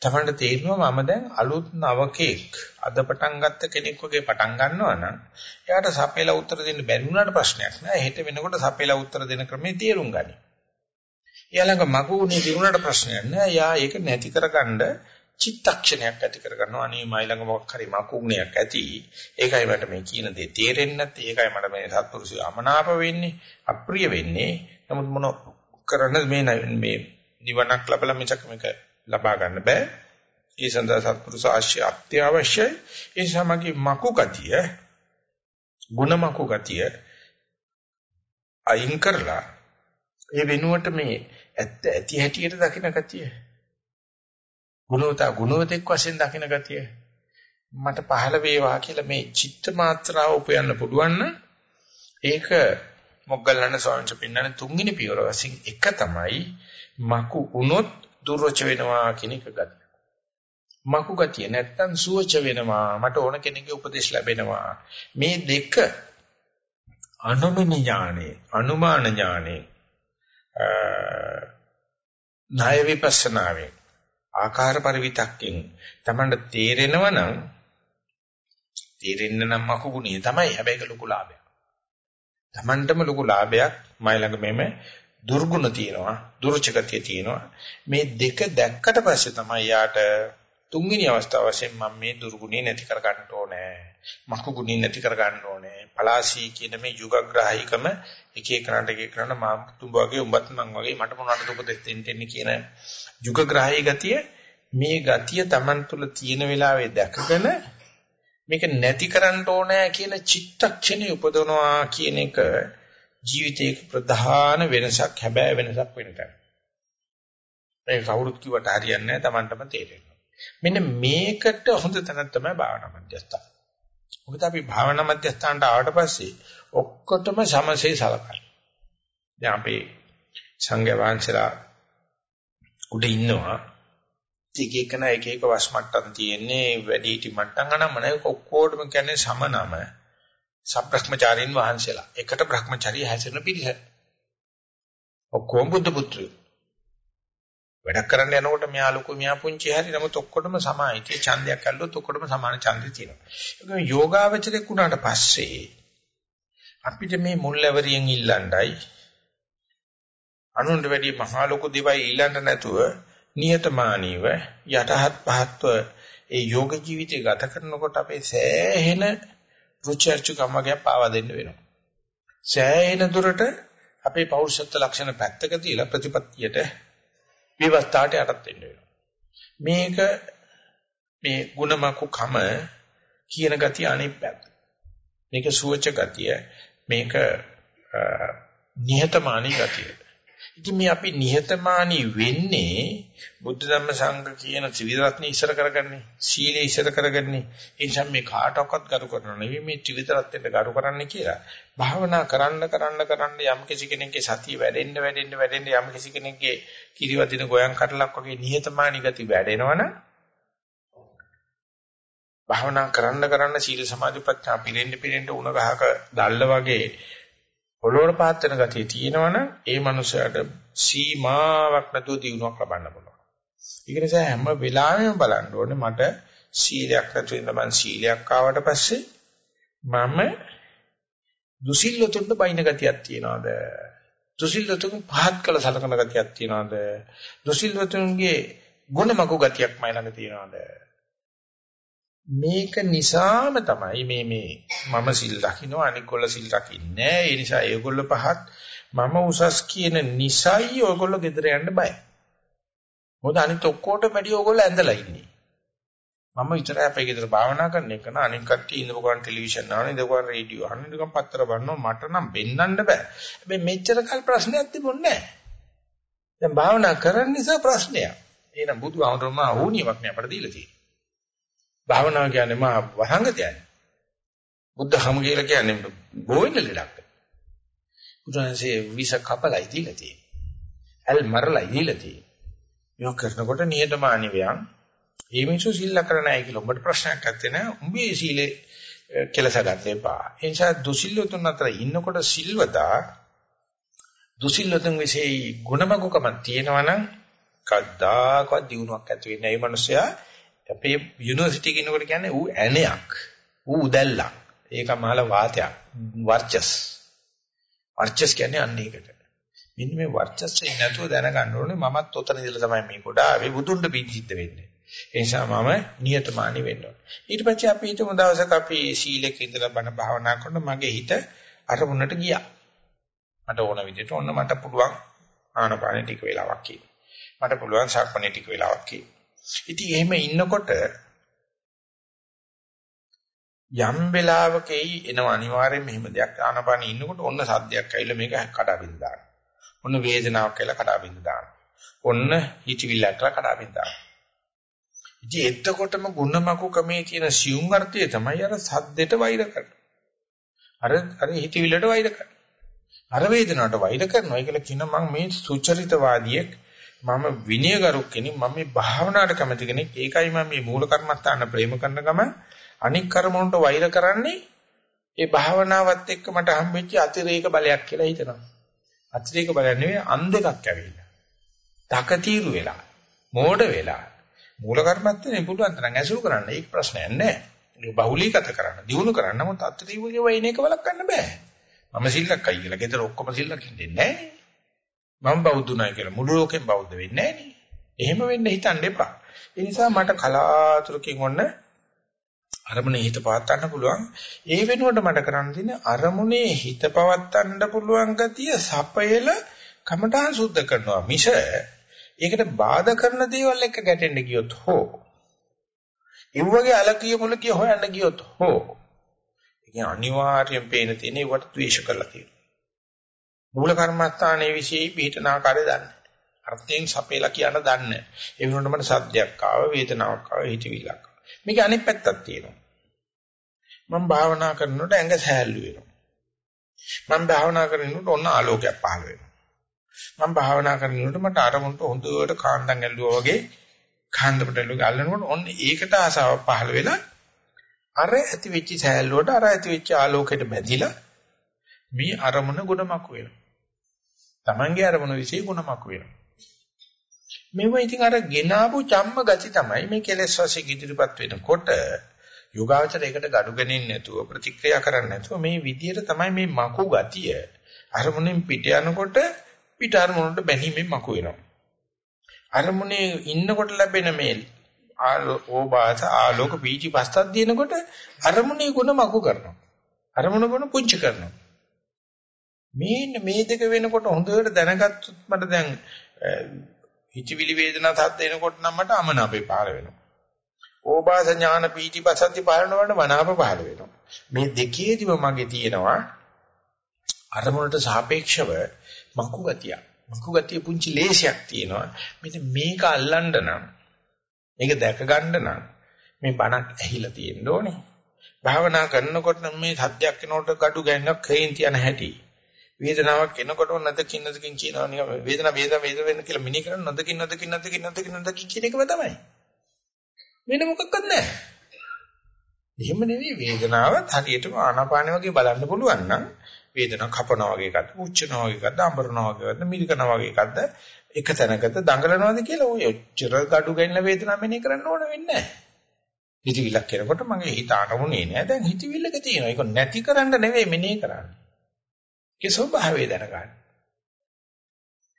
තමන්ට තේරෙනවා මම දැන් අලුත් නවකෙක් අද පටන් ගත්ත කෙනෙක් වගේ පටන් ගන්නවා නම් එයාට සපේලා උත්තර දෙන්න බැරි වුණාට ප්‍රශ්නයක් නෑ හෙට වෙනකොට සපේලා උත්තර දෙන ක්‍රමේ තේරුම් ගනි. එයා ළඟ මගුනේ දිනුනට ප්‍රශ්නයක් නෑ. එයා ඒක නැති කරගන්න චිත්තක්ෂණයක් ඇති කරගන්නවා. අනේ මයි ළඟ මොකක් හරි මකුග්නයක් ඇති. ඒකයි මට මේ කියන දේ තේරෙන්නේ නැත්තේ. ඒකයි මට මේ සත්පුරුෂය අමනාප වෙන්නේ, අප්‍රිය වෙන්නේ. නමුත් මොන කරන්න මේ මේ නිවනක් ලැබලා මිසක මේක ලබා ගන්න බෑ. ඒ සඳහා සත්පුරුෂ ආශ්‍රය අත්‍යවශ්‍යයි. ඒ සමගි මකු ගතිය, ಗುಣ මකු ගතිය අයින් කරලා ඒ වෙනුවට මේ ඇත්ත ඇති හැටියට දකින්න ගතිය ගුණවතා ගුණවතෙක් වශයෙන් දකින ගතිය මට පහළ වේවා කියලා මේ චිත්ත මාත්‍රාව උපයන්න පුළුවන් නම් ඒක මොග්ගල්ලාන ස්වාමීන් වහන්සේ පෙන්වන තුන්වෙනි පියවර වශයෙන් එක තමයි මකු උනොත් දුර්වච වෙනවා කියන එක ගතිය. මකු ගතිය නැත්තම් සුවච වෙනවා මට ඕන කෙනෙක්ගේ උපදෙස් ලැබෙනවා මේ දෙක අනුමින ඥානේ අනුමාන ඥානේ ණය විපස්සනාවේ ආකාර පරිවිතක්කෙන් තමන්ට තේරෙනවා නම් තේරෙන්න නම් මකුගුණිය තමයි. හැබැයි ඒක ලොකු ලාභයක්. තමන්ටම ලොකු ලාභයක්. මයි ළඟ මෙමෙ දුර්ගුණ තියෙනවා දුර්චකතිය තියෙනවා. මේ දෙක දැක්කට පස්සේ තමයි යාට තුන්වෙනි අවස්ථාව වශයෙන් මම මේ දුර්ගුණේ නැති කර ගන්න ඕනේ. මකුගුණේ නැති කර ගන්න ඕනේ පලාසී කියන මේ යුගග්‍රාහිකම එක එකනට එක එකනට මම තුඹ වගේ උඹත් මං වගේ මට මොනවටද උපදෙස් දෙන්න කියන යුගග්‍රාහී ගතිය මේ ගතිය Taman තුල තියෙන වෙලාවේ දැකගෙන මේක නැති කරන්න ඕනෑ කියන චිත්තක්ෂණේ උපදවනවා කියන එක ජීවිතයේ ප්‍රධාන වෙනසක් හැබැයි වෙනසක් වෙන තැන. ඒක කවුරුත් කිව්වට හරියන්නේ නැහැ Tamanටම තේරෙනවා. මෙන්න මේකට හොඳ තැනක් තමයි භාවනා මධ්‍යස්ථාන. මොකද අපි භාවනා මධ්‍යස්ථානට ආවට පස්සේ ඔක්කොටම සමසේ සලකනවා. දැන් අපි සංඝ වහන්සේලා උඩ ඉන්නවා. එක එකන එක එක වස් මට්ටම් තියෙන්නේ වැඩි හිටි මට්ටම් අනම්මන ඔක්කොටම කියන්නේ සමනම සබ්‍රහ්මචාරින් වහන්සේලා. එකට බ්‍රහ්මචාරී හැසිරෙන පිළිස. ඔක්කොම බුද්ධ පුත්‍රයෝ. වැඩක් කරන්න යනකොට මෙයා ලොකු මෙයා පුංචි හැරි නමුත් ඔක්කොටම සමානයි. ඒ ඡන්දයක් ඇල්ලුවොත් ඔක්කොටම සමාන ඡන්දය තියෙනවා. ඒකම යෝගාවචරයක් උනාට පස්සේ අපිට මේ මුල්වැරියෙන් ඉල්ලන්නයි අනුන්ට වැඩි මහා ලොකු දේවල් ඊළඟ නැතුව නියතමානීව යටහත් පහත්ව ඒ යෝග ජීවිතය ගත කරනකොට අපේ සෑහෙන රුචර්චුකම් වගේ පාවා දෙන්න වෙනවා. සෑහෙන දුරට අපේ පෞරුෂත්ව ලක්ෂණ පැත්තක තියලා ප්‍රතිපත්තියට විවස්ථාට යටත් වෙන්න වෙනවා. මේක මේ ಗುಣමකු කම කියන ගතිය අනිත් පැත්ත. මේක සුවච ගතිය. මේක නිහතමානී ගතිය. ඉතින් මේ අපි නිහතමානී වෙන්නේ බුද්ධ ධම්ම සංඝ කියන ත්‍රිවිධ ඉස්සර කරගන්නේ සීලය ඉස්සර කරගන්නේ. ඒ නිසා මේ කාටවත් ගරු කරන නෙවෙයි මේ ත්‍රිවිධ රත්නයට ගරු කරන්නේ කියලා. භාවනා කරන්න කරන්න කරන්න යම් කිසි කෙනෙක්ගේ සතිය වැඩෙන්න වැඩෙන්න වැඩෙන්න යම් කිසි කෙනෙක්ගේ කිරිවදින ගෝයන් කටලක් වගේ නිහතමානී ගති වැඩෙනවනම් භාවනා කරන්න කරන්න සීල සමාධි ප්‍රඥා පිරෙන්න පිරෙන්න උණ ගහක දැල්ල වගේ පොළොවට පාත් වෙන ගතිය තියෙනවනම් ඒ මනුස්සයාට සීමාවක් නැතුව දිනුවක් ලබන්න පුළුවන්. ඒක නිසා හැම වෙලාවෙම බලන්න ඕනේ මට සීලයක් නැතුව ඉඳ මං සීලයක් ආවට පස්සේ මම දුසිල්ලතුන්ට බයින ගතියක් තියනවාද? දුසිල්ලතුන් පහත් කළ සලකන ගතියක් තියනවාද? දුසිල්ලතුන්ගේ ගුණමකු ගතියක් මයි ළඟ තියනවාද? මේක නිසාම තමයි මේ මේ මම සිල් රකින්න අනිකොල්ල සිල් රකින්නේ ඒ නිසා ඒගොල්ලෝ පහත් මම උසස් කියන නිසයි ඔයගොල්ලෝ ගෙදර යන්න බය. මොකද අනිත් ඔක්කොට වැඩි ඔයගොල්ලෝ ඇඳලා ඉන්නේ. මම විතරයි අපේ ගෙදර භාවනා කරන එක නා අනිත් කට්ටිය ඉඳපු ගමන් ටෙලිවිෂන් අහන ඉඳපුවා රේඩියෝ අහන ඉඳපුවා පත්‍ර බලනවා මට නම් බෙන්නන්න බෑ. හැබැයි මෙච්චර කල් ප්‍රශ්නයක් තිබුණේ නැහැ. දැන් භාවනා කරන්න නිසා ප්‍රශ්නයක්. එහෙනම් බුදුහාමුදුරුවෝ මා ඕනියක් නේ අපට දීලා තියෙන්නේ. භාවනාව කියන්නේ මා වහංගතයයි. බුද්ධහම කියලා කියන්නේ බොයින ලෙඩක්. බුදුන්සේ විස කපලයි දීලා තියෙන්නේ. ඇල් මරලයි දීලා තියෙන්නේ. මේක කරනකොට නියතමානී වයන් ඒ මිනිස්සු සිල්ල කරන්නේ කියලා උඹට ප්‍රශ්නයක් නැත්තේ නෑ. උඹේ සීලේ කෙලස ගන්න එපා. ඒ නිසා දුසිල්ලතුන් අතර ඉන්නකොට සිල්වතා දුසිල්ලතුන් විශේෂයි ගුණමගකමක් තියෙනවා නම් කද්දාකවත් දිනුවක් ඇති වෙන්නේ නැහැ. මේ මිනිස්සයා අපේ යුනිවර්සිටි කෙනෙකුට කියන්නේ ඌ ඇණයක්. ඌ උදැල්ලක්. ඒක මහල වාතයක්. වර්චස්. වර්චස් කියන්නේ අන්න ඒකට. මෙන්න මේ වර්චස්සේ නැතුව දැනගන්න ඕනේ මමත් ඔතන ඉඳලා තමයි මේ කොට ආවේ බුදුන්ට පිළිසිද්ධ වෙන්නේ. ඒ නිසා මම නියතමානී වෙන්න ඕනේ. ඊට පස්සේ අපි හිතමු දවසක අපි සීලෙක ඉඳලා බණ භාවනා කරනකොට මගේ හිත අරමුණට ගියා. මට ඕන විදිහට ඕන මට පුළුවන් ආනපානෙ ටික වෙලාවක් කියන්න. මට පුළුවන් සක්මණේ ටික වෙලාවක් කියන්න. ඉතින් එහෙම ඉන්නකොට යම් වෙලාවකයි එනවා අනිවාර්යයෙන්ම එහෙම දෙයක් ආනපානෙ ඉන්නකොට ඔන්න සද්දයක් ඇවිල්ලා මේක කඩාවින්ද දානවා. ඔන්න වේදනාවක් කියලා කඩාවින්ද දානවා. ඔන්න හිතවිල්ලක් කියලා කඩාවින්ද දානවා. ඉතින් එතකොටම ಗುಣමකු කමේ තියෙන සියුම් අර්ථය තමයි අර සද්දෙට වෛර කරනවා. අර අර හිතවිල්ලට වෛර කරනවා. අර වේදනාවට වෛර කරනවා. ඒකල කියන මම මේ සුචරිතවාදියෙක් මම විනයගරුක් කෙනෙක් මම මේ භාවනාවට කැමති කෙනෙක්. ඒකයි මම මේ මූල කර්මස්ථාන ප්‍රේම කරන ගම අනික් කර්මවලට වෛර කරන්නේ ඒ භාවනාවත් එක්ක මට හම්බෙච්ච අතිරේක බලයක් කියලා හිතනවා. අතිරේක බලයක් නෙවෙයි අන් දෙකක් ඇවිල්ලා. තකතිරු වෙලා මෝඩ වෙලා. මූල කර්මස්ථානේ පුළුවන් තරම් ඇසුරු කරන්න ඒක ප්‍රශ්නයක් නෑ. ඒක බහුලීගත කරන්න දිනු කරන්න. නමුත් අතිරේක වයින් එක වලක් ගන්න බෑ. මම සිල්ලක් අයි කියලා ගෙදර ඔක්කොම සිල්ලක් ඉන්නේ නැහැ මම බෞද්ධුණයි කියලා මුළු ලෝකෙම බෞද්ධ වෙන්නේ නැහැ එහෙම වෙන්න හිතන්න එපා. ඒ නිසා මට කලාතුරකින් ඔන්න අරමුණේ හිත පවත්වන්න පුළුවන්. ඒ වෙනුවට මට කරන්න තියෙන්නේ අරමුණේ හිත පවත්වන්න පුළුවන් ගතිය සපයල කමඨාන් සුද්ධ කරනවා. මිස ඒකට බාධා කරන දේවල් එක්ක ගැටෙන්න ගියොත් හෝ ඒ වගේ අලකිය මුලකිය හොයන්න ගියොත් හෝ ඒ අනිවාර්යෙන් පේන තියෙන ඒවට ද්වේෂ කරලා තියෙනවා. මූල කර්මස්ථානයේ විශේෂයි පිටන ආකාරය දන්නේ. අර්ථයෙන් සපේලා කියන දන්නේ. ඒ වෙනුවට මට සද්දයක් ආව, වේදනාවක් ආව, හිතවිල්ලක් ආව. මේක අනිත් පැත්තක් තියෙනවා. මම භාවනා කරනකොට ඇඟ සහැල්ලු වෙනවා. මම භාවනා කරනකොට ඔන්න ආලෝකයක් පහළ වෙනවා. මම භාවනා කරනකොට මට අරමුණට හොඳට කාන්දම් ඇල්ලුවා වගේ කාන්දමට ඇල්ලුවා ගල්නකොට ඔන්න ඒකට ආසාවක් පහළ වෙලා අර ඇති වෙච්ච සහැල්ලුවට අර ඇති වෙච්ච ආලෝකයට බැඳිලා මේ අරමුණ ගුණමක් වෙනවා. Tamange අරමුණ વિશે ගුණමක් වෙනවා. මේවා ඉතින් අර ගෙනාවු චම්ම ගති තමයි මේ කෙලෙස් වශයෙන් ඉදිරිපත් වෙනකොට යෝගාචරයකට gadu ගන්නේ නැතුව ප්‍රතික්‍රියා කරන්නේ නැතුව මේ විදියට තමයි මේ මකු ගතිය අරමුණෙන් පිට යනකොට පිට අරමුණට බැඳීමෙන් මකු වෙනවා. අරමුණේ ඉන්නකොට ලැබෙන මේ ඕබාස ආලෝක පීචි පස්සක් දිනකොට අරමුණේ ගුණ මකු කරනවා. අරමුණ ගුණ පුංචි කරනවා. මේ මේ දෙක වෙනකොට හොඳට දැනගත්තොත් මට දැන් හිතවිලි වේදනා සද්ද එනකොට නම් මට අමනාපේ පහළ වෙනවා. ඕපාස ඥාන පීතිපසන්ති පහළනවට මනාප පහළ වෙනවා. මේ දෙකේදීම මගේ තියෙනවා අරමුණට සාපේක්ෂව මකු ගතිය. මකු ගතිය පුංචි ලේසියක් තියෙනවා. මෙන්න මේක අල්ලන්න නම් මේක දැක ගන්න නම් මේ බණක් ඇහිලා තියෙන්න ඕනේ. භාවනා කරනකොට මේ සත්‍යයක් වෙනකොට gadu ගැන්නක් ක්‍රේන් තියන හැටි. වේදනාවක් එනකොට නැදකින් නැදකින් කියනවා නිකන් වේදනාව වේදනාව වේද වෙන්න කියලා මිනී කරන නැදකින් නැදකින් නැදකින් නැදකින් නැදකින් කියන එකම තමයි. වෙන මොකක්වත් නැහැ. එහෙම නෙවෙයි වේදනාවත් හරියටම ආනාපාන වගේ බලන්න පුළුවන් නම් වේදනාව කපනවා වගේ එකක්ද, උච්චනවා වගේ එකක්ද, අඹරනවා වගේ එකක්ද, මිරිකනවා වගේ එකක්ද, එක තැනකද දඟලනවාද කියලා ඔය ඔච්චර gadu ගැන්න වේදනාව මෙනේ කරන්න ඕන වෙන්නේ නැහැ. හිතවිල්ලක් කරනකොට මගේ හිත අරමුණේ නෑ. දැන් හිතවිල්ලක තියෙනවා. ඒක නැති කරන්න නෙවෙයි මෙනේ කරන්නේ. ඒකේ ස්වභාවය දැනගන්න.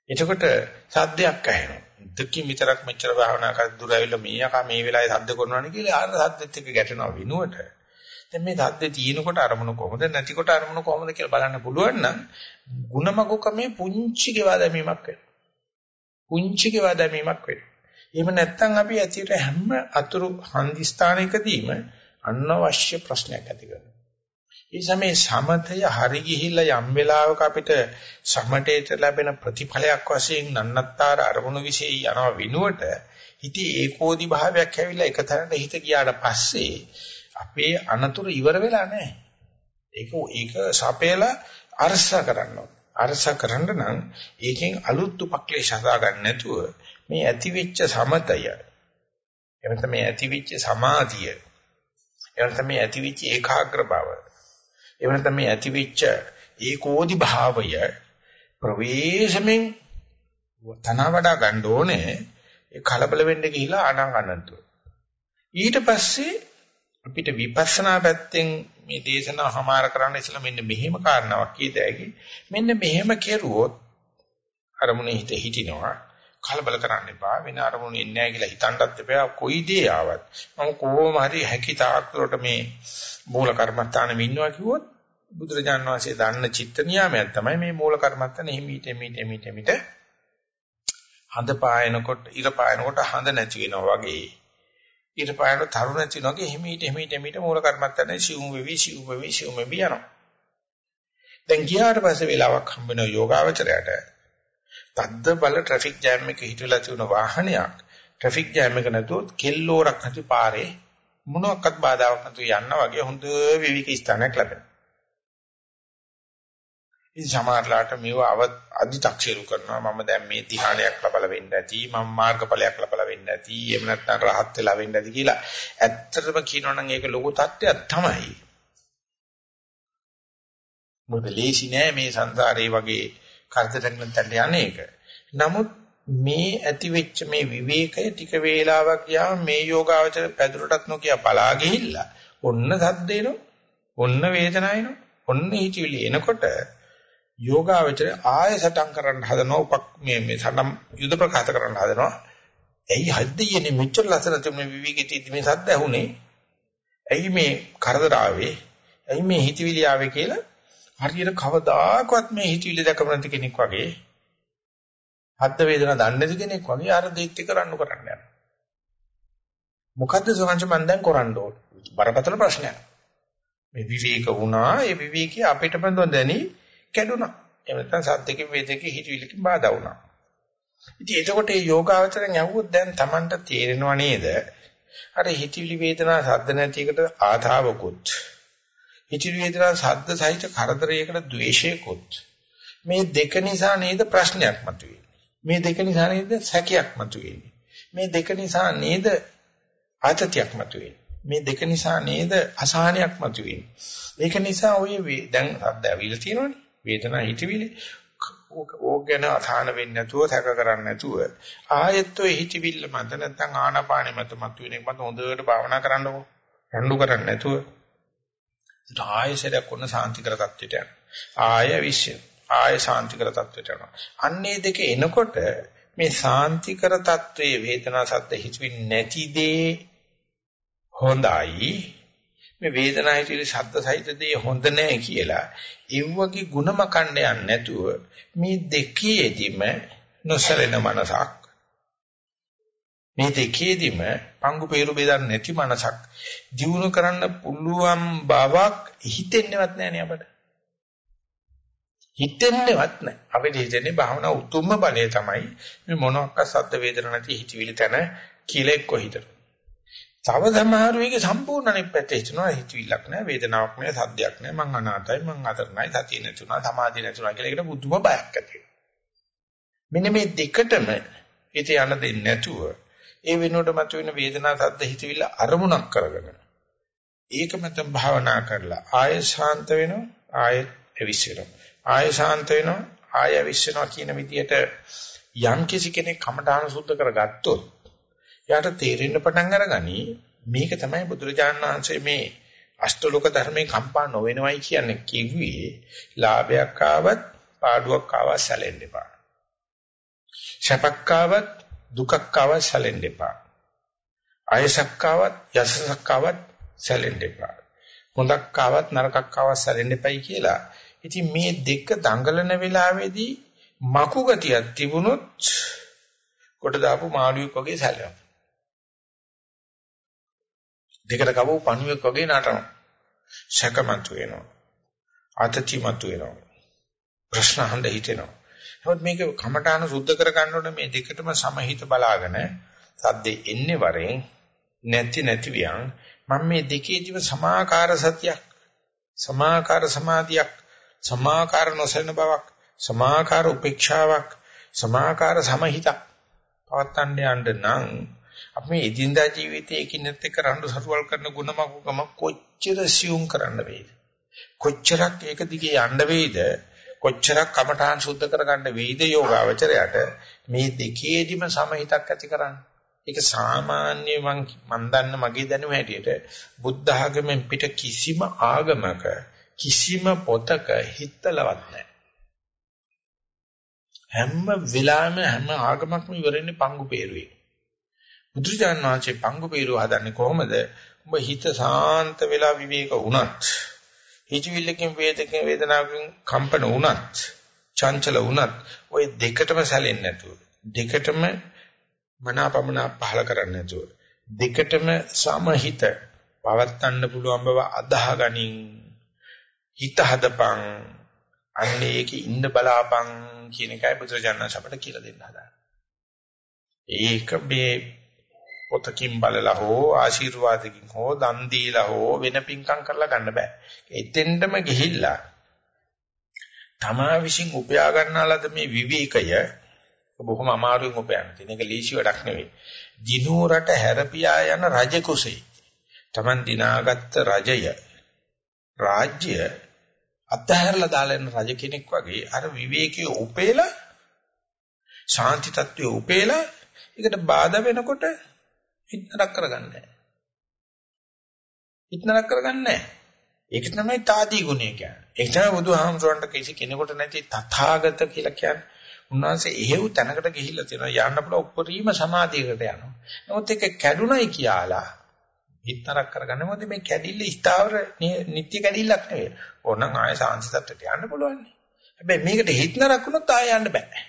එතකොට සද්දයක් ඇහෙනවා. දෙකකින් විතරක් මෙච්චර භාවනා කර දුර ඇවිල්ලා මීයකා මේ වෙලාවේ සද්ද කරනවානේ කියලා ආර සද්දෙත් එක්ක ගැටෙනවා විනුවට. දැන් මේ සද්දේ තියෙනකොට අරමුණු කොහොමද නැතිකොට අරමුණු කොහොමද කියලා බලන්න පුළුවන් නම් ಗುಣමගුකමේ පුංචි ගෙවා දැමීමක් වෙනවා. පුංචි ගෙවා දැමීමක් වෙනවා. එහෙම නැත්නම් අපි ඇතියට හැම අතුරු හන්දි ස්ථානයකදීම අනවශ්‍ය ප්‍රශ්නයක් ඇති කරනවා. ඒ සමේ සමතය හරි ගිහිල්ලා යම් වෙලාවක අපිට සමතේට ලැබෙන ප්‍රතිඵලයක් වශයෙන් නන්නත්තර අරමුණු વિશે යනවා විනුවට හිතේ ඒකෝදි භාවයක් ඇවිල්ලා එක තැනට හිත ගියාට පස්සේ අපේ අනතුරු ඉවර වෙලා නැහැ. ඒක ඒක සපේලා අරස කරනවා. අරස කරන්න නම් ඒකෙන් අලුත් උපක්ලේශ හදා ගන්න නැතුව මේ ඇතිවෙච්ච සමතය එවනත මේ ඇතිවෙච්ච සමාධිය එවනත මේ ඇතිවෙච්ච ඒකාග්‍ර බව එවනත මේ ඇතිවෙච්ච ඒකෝදි භාවය ප්‍රවේශමෙන් තන වඩා ගන්න ඕනේ. ඒ කලබල වෙන්න ගිහිලා ආනාපානන්තුව ඊට පස්සේ අපිට විපස්සනා පැත්තෙන් මේ දේශනාව හමාර කරන්න ඉස්සලා මෙන්න මෙහෙම කාරණාවක් කීතෑකි මෙන්න මෙහෙම කෙරුවොත් අරමුණේ හිත හිටිනවා. කලබල කරන්න එපා වෙන අරමුණු ඉන්නේ නැහැ කියලා හිතන්නත් එපා. කොයි දේ ආවත් මම කොහොම හරි හැකි තාක්කරට මේ මූල කර්මස්ථානෙම ඉන්නවා කිව්වොත් බුදුරජාන් වහන්සේ දන්න චිත්ත නියාමයක් තමයි මේ මූල කර්මස්ථාන හිමීට මිට මිට මිට හඳ පායනකොට ඉර පායනකොට හඳ නැති වෙනවා වගේ. ඊට පායනකොට තරු නැති වෙනවා වගේ හිමීට හිමීට මිට මූල කර්මස්ථානේ සිවුම් වෙවි සිවුම් වෙවි සිවුම් වෙවි යනවා. දැන් ගියාට පස්සේ වෙලාවක් හම්බ වෙන යෝගාවචරයට. තද්ද බල ට්‍රැෆික් ජෑම් එකක හිටවිලා තියෙන වාහනයක් ට්‍රැෆික් ජෑම් එක නැතුව කෙල්ලෝරක් නැති පාරේ මොනක්වත් බාධාවක් නැතුව යන්න වගේ හොඳ විවික ස්ථානයක් ලැබෙනවා. ඉතින් සමහරලාට මේව අදි탁සිරු කරනවා මම දැන් මේ ධ්‍යානයක් ලබලා වෙන්න ඇති මම මාර්ගඵලයක් ලබලා වෙන්න ඇති එහෙම නැත්නම් රහත් වෙලා වෙන්න ඇති කියලා ඇත්තටම කියනවනම් ඒක ලොකු தත්ත්වයක් තමයි. මොකද ලේසි නෑ මේ සංසාරේ වගේ කරදරෙන් තැන්න යන්නේක. නමුත් මේ ඇති වෙච්ච මේ විවේකය ටික වේලාවක් ගියාම මේ යෝගාවචර පැදුරටත් නොකිය බලා ගිහිල්ලා ඔන්න සද්දේනො ඔන්න වේදනায়නො ඔන්න හිතවිලි එනකොට යෝගාවචර ආය සටන් කරන්න හදනවා උපක් මේ මේ සටන් යුද ප්‍රකාශ කරන්න හදනවා. ඇයි හද්දියනේ මෙච්චර ලස්සන තිබුණේ විවේකී මේ සද්ද ඇහුනේ? ඇයි මේ කරදර ආවේ ඇයි මේ හිතවිලි ආවේ කියලා හරියට කවදාකවත් මේ හිතවිලි දැකම නැති කෙනෙක් වගේ හද්ද වේදනා දන්නේ නැති කෙනෙක් වගේ අර දෙයිත් එක රණ්ඩු කරන්න යනවා. මොකද්ද සෝංශ මන් දැන් කරන්න ඕන? බරපතල ප්‍රශ්නයක්. මේ විවේක වුණා, ඒ විවේකී අපිට බඳුන් දැනි කැඩුනා. එහෙම නැත්නම් සද්දකින් වේදකින් හිතවිලිකින් බාධා වුණා. ඉතින් එතකොට මේ යෝගාවචරයෙන් යවුවොත් දැන් Tamanට තේරෙනව නේද? අර හිතවිලි වේදනා සද්ද නැති එකට ආධාවකුත් හිතිරි වේදනා සද්ද සහිත කරදරයකට ද්වේෂයකොත් මේ දෙක නිසා නේද ප්‍රශ්නයක් මතුවේ. මේ දෙක නිසා නේද සැකයක් මතුවේ. මේ දෙක නිසා නේද ආතතියක් මතුවේ. මේ දෙක නිසා නේද අසහනයක් මතුවේ. ඒක නිසා ඔය දැන් සද්ද ඇවිල්ලා තියෙනවනේ. වේදනා හිතවිලි ඕක ගැන අසහන වෙන්නේ නැතුව සැක කරන්නේ නැතුව ආයෙත් ඔය හිතවිල්ල මත නැත්නම් ආනාපානෙ මත මතුවෙන එක මත හොඳට භාවනා කරන්නකෝ. රණ්ඩු කරන්නේ නැතුව ඒත් ආයෙසරයක් ඔන්න සාන්තිකර තත්ත්වයට යනවා. ආය විශ්ය. ආය සාන්තිකර තත්ත්වයට යනවා. අන්නේ දෙක එනකොට මේ සාන්තිකර තත්ත්වයේ වේදනා සද්ද හිතෙන්නේ නැති දේ හොඳයි. මේ වේදනා හිතේ ශබ්ද සහිත දේ හොඳ නැහැ කියලා ඉව්වගේ ಗುಣම කණ්ඩ යන්නේ නැතුව මේ දෙකේදීම නොසලෙන මනසක් මේ දෙකේදීම පංගු peeru බෙදන්න නැති මනසක් දිනු කරන්න පුළුවන් බවක් හිතෙන්නේවත් නැහැ අපට. හිතෙන්නේවත් නැහැ. අපිට හිතෙන්නේ භාවනා උතුම්ම බලය තමයි මේ මොනක්ක සද්ද වේදන නැති හිතවිලි තන කියලා එක්ක හිතන. තව සමහර වෙගේ සම්පූර්ණ අනිත් පැත්තේ හිතනවා හිතවිල්ලක් නැහැ වේදනාවක් නැහැ සද්දයක් නැහැ මං අනාතයි මං අතරණයි සතිය නැතුණා සමාධිය නැතුණා කියලා ඒකට බුදුම බයක් ඇති මෙන්න මේ දෙකටම හිත යන දෙන්නේ නැතුව ඒ වෙනුවට මතුවෙන වේදනා සද්ද හිතවිල්ල අරමුණක් කරගෙන ඒක මත භාවනා කරලා ආය ශාන්ත වෙනවා ආය එවිසිරෙනවා ආය ශාන්ත වෙනවා ආය එවිසිරෙනවා කියන විදිහට යම් කිසි කෙනෙක් කමඨාන සුද්ධ කරගත්තොත් යාට තේරෙන්න පටන් අරගනි මේක තමයි බුදුරජාණන් වහන්සේ මේ අෂ්ටලෝක ධර්මයේ කම්පා නොවෙනවයි කියන්නේ කිව්වේ ලාභයක් ආවත් පාඩුවක් ආවත් සැලෙන්න එපා. සැපක් ආවත් දුකක් ආවත් සැලෙන්න එපා. ආයසක් ආවත් යසසක් ආවත් සැලෙන්න එපා. හොඳක් ආවත් නරකක් ආවත් සැලෙන්න එපයි කියලා. ඉතින් මේ දෙක දඟලන වෙලාවේදී මකු ගතියක් තිබුණොත් කොට දාපු මාළුවෙක් වගේ සැලෙනවා. දෙකට කවව පණුවෙක් වගේ නටනවා. සැකමතු වෙනවා. ආතතිමතු වෙනවා. ප්‍රශ්න අහන්න හිතෙනවා. නමුත් මේක කමඨාන සුද්ධ කර ගන්නකොට මේ දෙකටම සමහිත බලාගෙන සද්දේ එන්නේ වරෙන් නැති නැති වියන් මම මේ දෙකේදීම සමාකාර සතියක් සමාකාර සමාධියක් සමාකාර නොසලන බවක් සමාකාර උපේක්ෂාවක් සමාකාර සමහිතක් පවත්තන්න යන්න නම් අපි එදිනදා ජීවිතයේ එකිනෙත් එක්ක රණ්ඩු සරුවල් කරන ಗುಣමකම කොච්චර සියුම් කරන්න වේද? කොච්චරක් ඒක දිගේ යන්න වේද? කොච්චරක් කමඨාන් සුද්ධ කරගන්න වේද යෝගාවචරයට? මේ දෙකේදිම සමහිතක් ඇති කරන්න. ඒක සාමාන්‍ය මං මන් දන්න මගේ දැනුම හැටියට බුද්ධ ආගමෙන් පිට කිසිම ආගමක කිසිම පොතක හිතලවත් නැහැ. හැම වෙලාවෙම හැම ආගමක්ම ඉවරන්නේ පංගු peerුවේ බුදුරජාණන් වහන්සේ පංගු peeruව හදන්නේ කොහොමද? උඹ හිත සාන්ත වෙලා විවේක වුණත්, හිතවිල්ලකින් වේදකකින් වේදනාවකින් කම්පන වුණත්, චංචල වුණත්, ওই දෙකටම සැලෙන්නේ නැතුව, දෙකටම මනාපමනා පහල කරන්නේ නැතුව, දෙකටම සමහිත පවත්තන්න පුළුවන් බව අදාහ ගනින් හිත හදපන් අන්නේ ඒකේ ඉන්න බලාපන් කියන එකයි බුදුරජාණන් අපට කියලා දෙන්න හදාගන්නේ. ඒක මේ පොතකින් බලලා හෝ ආශිර්වාදකින් හෝ දන් දීලා හෝ වෙන පින්කම් කරලා ගන්න බෑ. එතෙන්ටම ගිහිල්ලා තමා විසින් උපයා ගන්නාලද මේ විවේකය බොහොම අමාරුවෙන් උපයන්න තියෙන එක ලීසි වැඩක් නෙවෙයි. දිනුවරට හැරපියා යන රජ කුසේ Taman දිනාගත්ත රජය රාජ්‍ය අත්හැරලා දාලා යන රජ කෙනෙක් වගේ අර විවේකයේ උපේලා ශාන්ති තත්වයේ උපේලා ඒකට බාධා වෙනකොට හිතනක් කරගන්නේ නැහැ. හිතනක් කරගන්නේ නැහැ. ඒක තමයි තාදී ගුණය කියන්නේ. ඒක තමයි බුදුහාමුදුරන්ට කිසි කෙනෙකුට නැති තථාගත කියලා කියන්නේ. උන්වහන්සේ එහෙව් තැනකට ගිහිල්ලා තියෙනවා යන්න පුළුවන් උපරිම සමාධියකට යනවා. නමුත් ඒක කැඩුනයි කියලා හිතනක් කරගන්න මොකද මේ කැඩිල්ල ස්ථාවර නිත්‍ය කැඩිල්ලක් නෙවෙයි. ඕනනම් ආය සාංශ තත්ත්වයට යන්න පුළුවන්. හැබැයි මේකට හිතනක් වුණොත් ආය යන්න බෑ.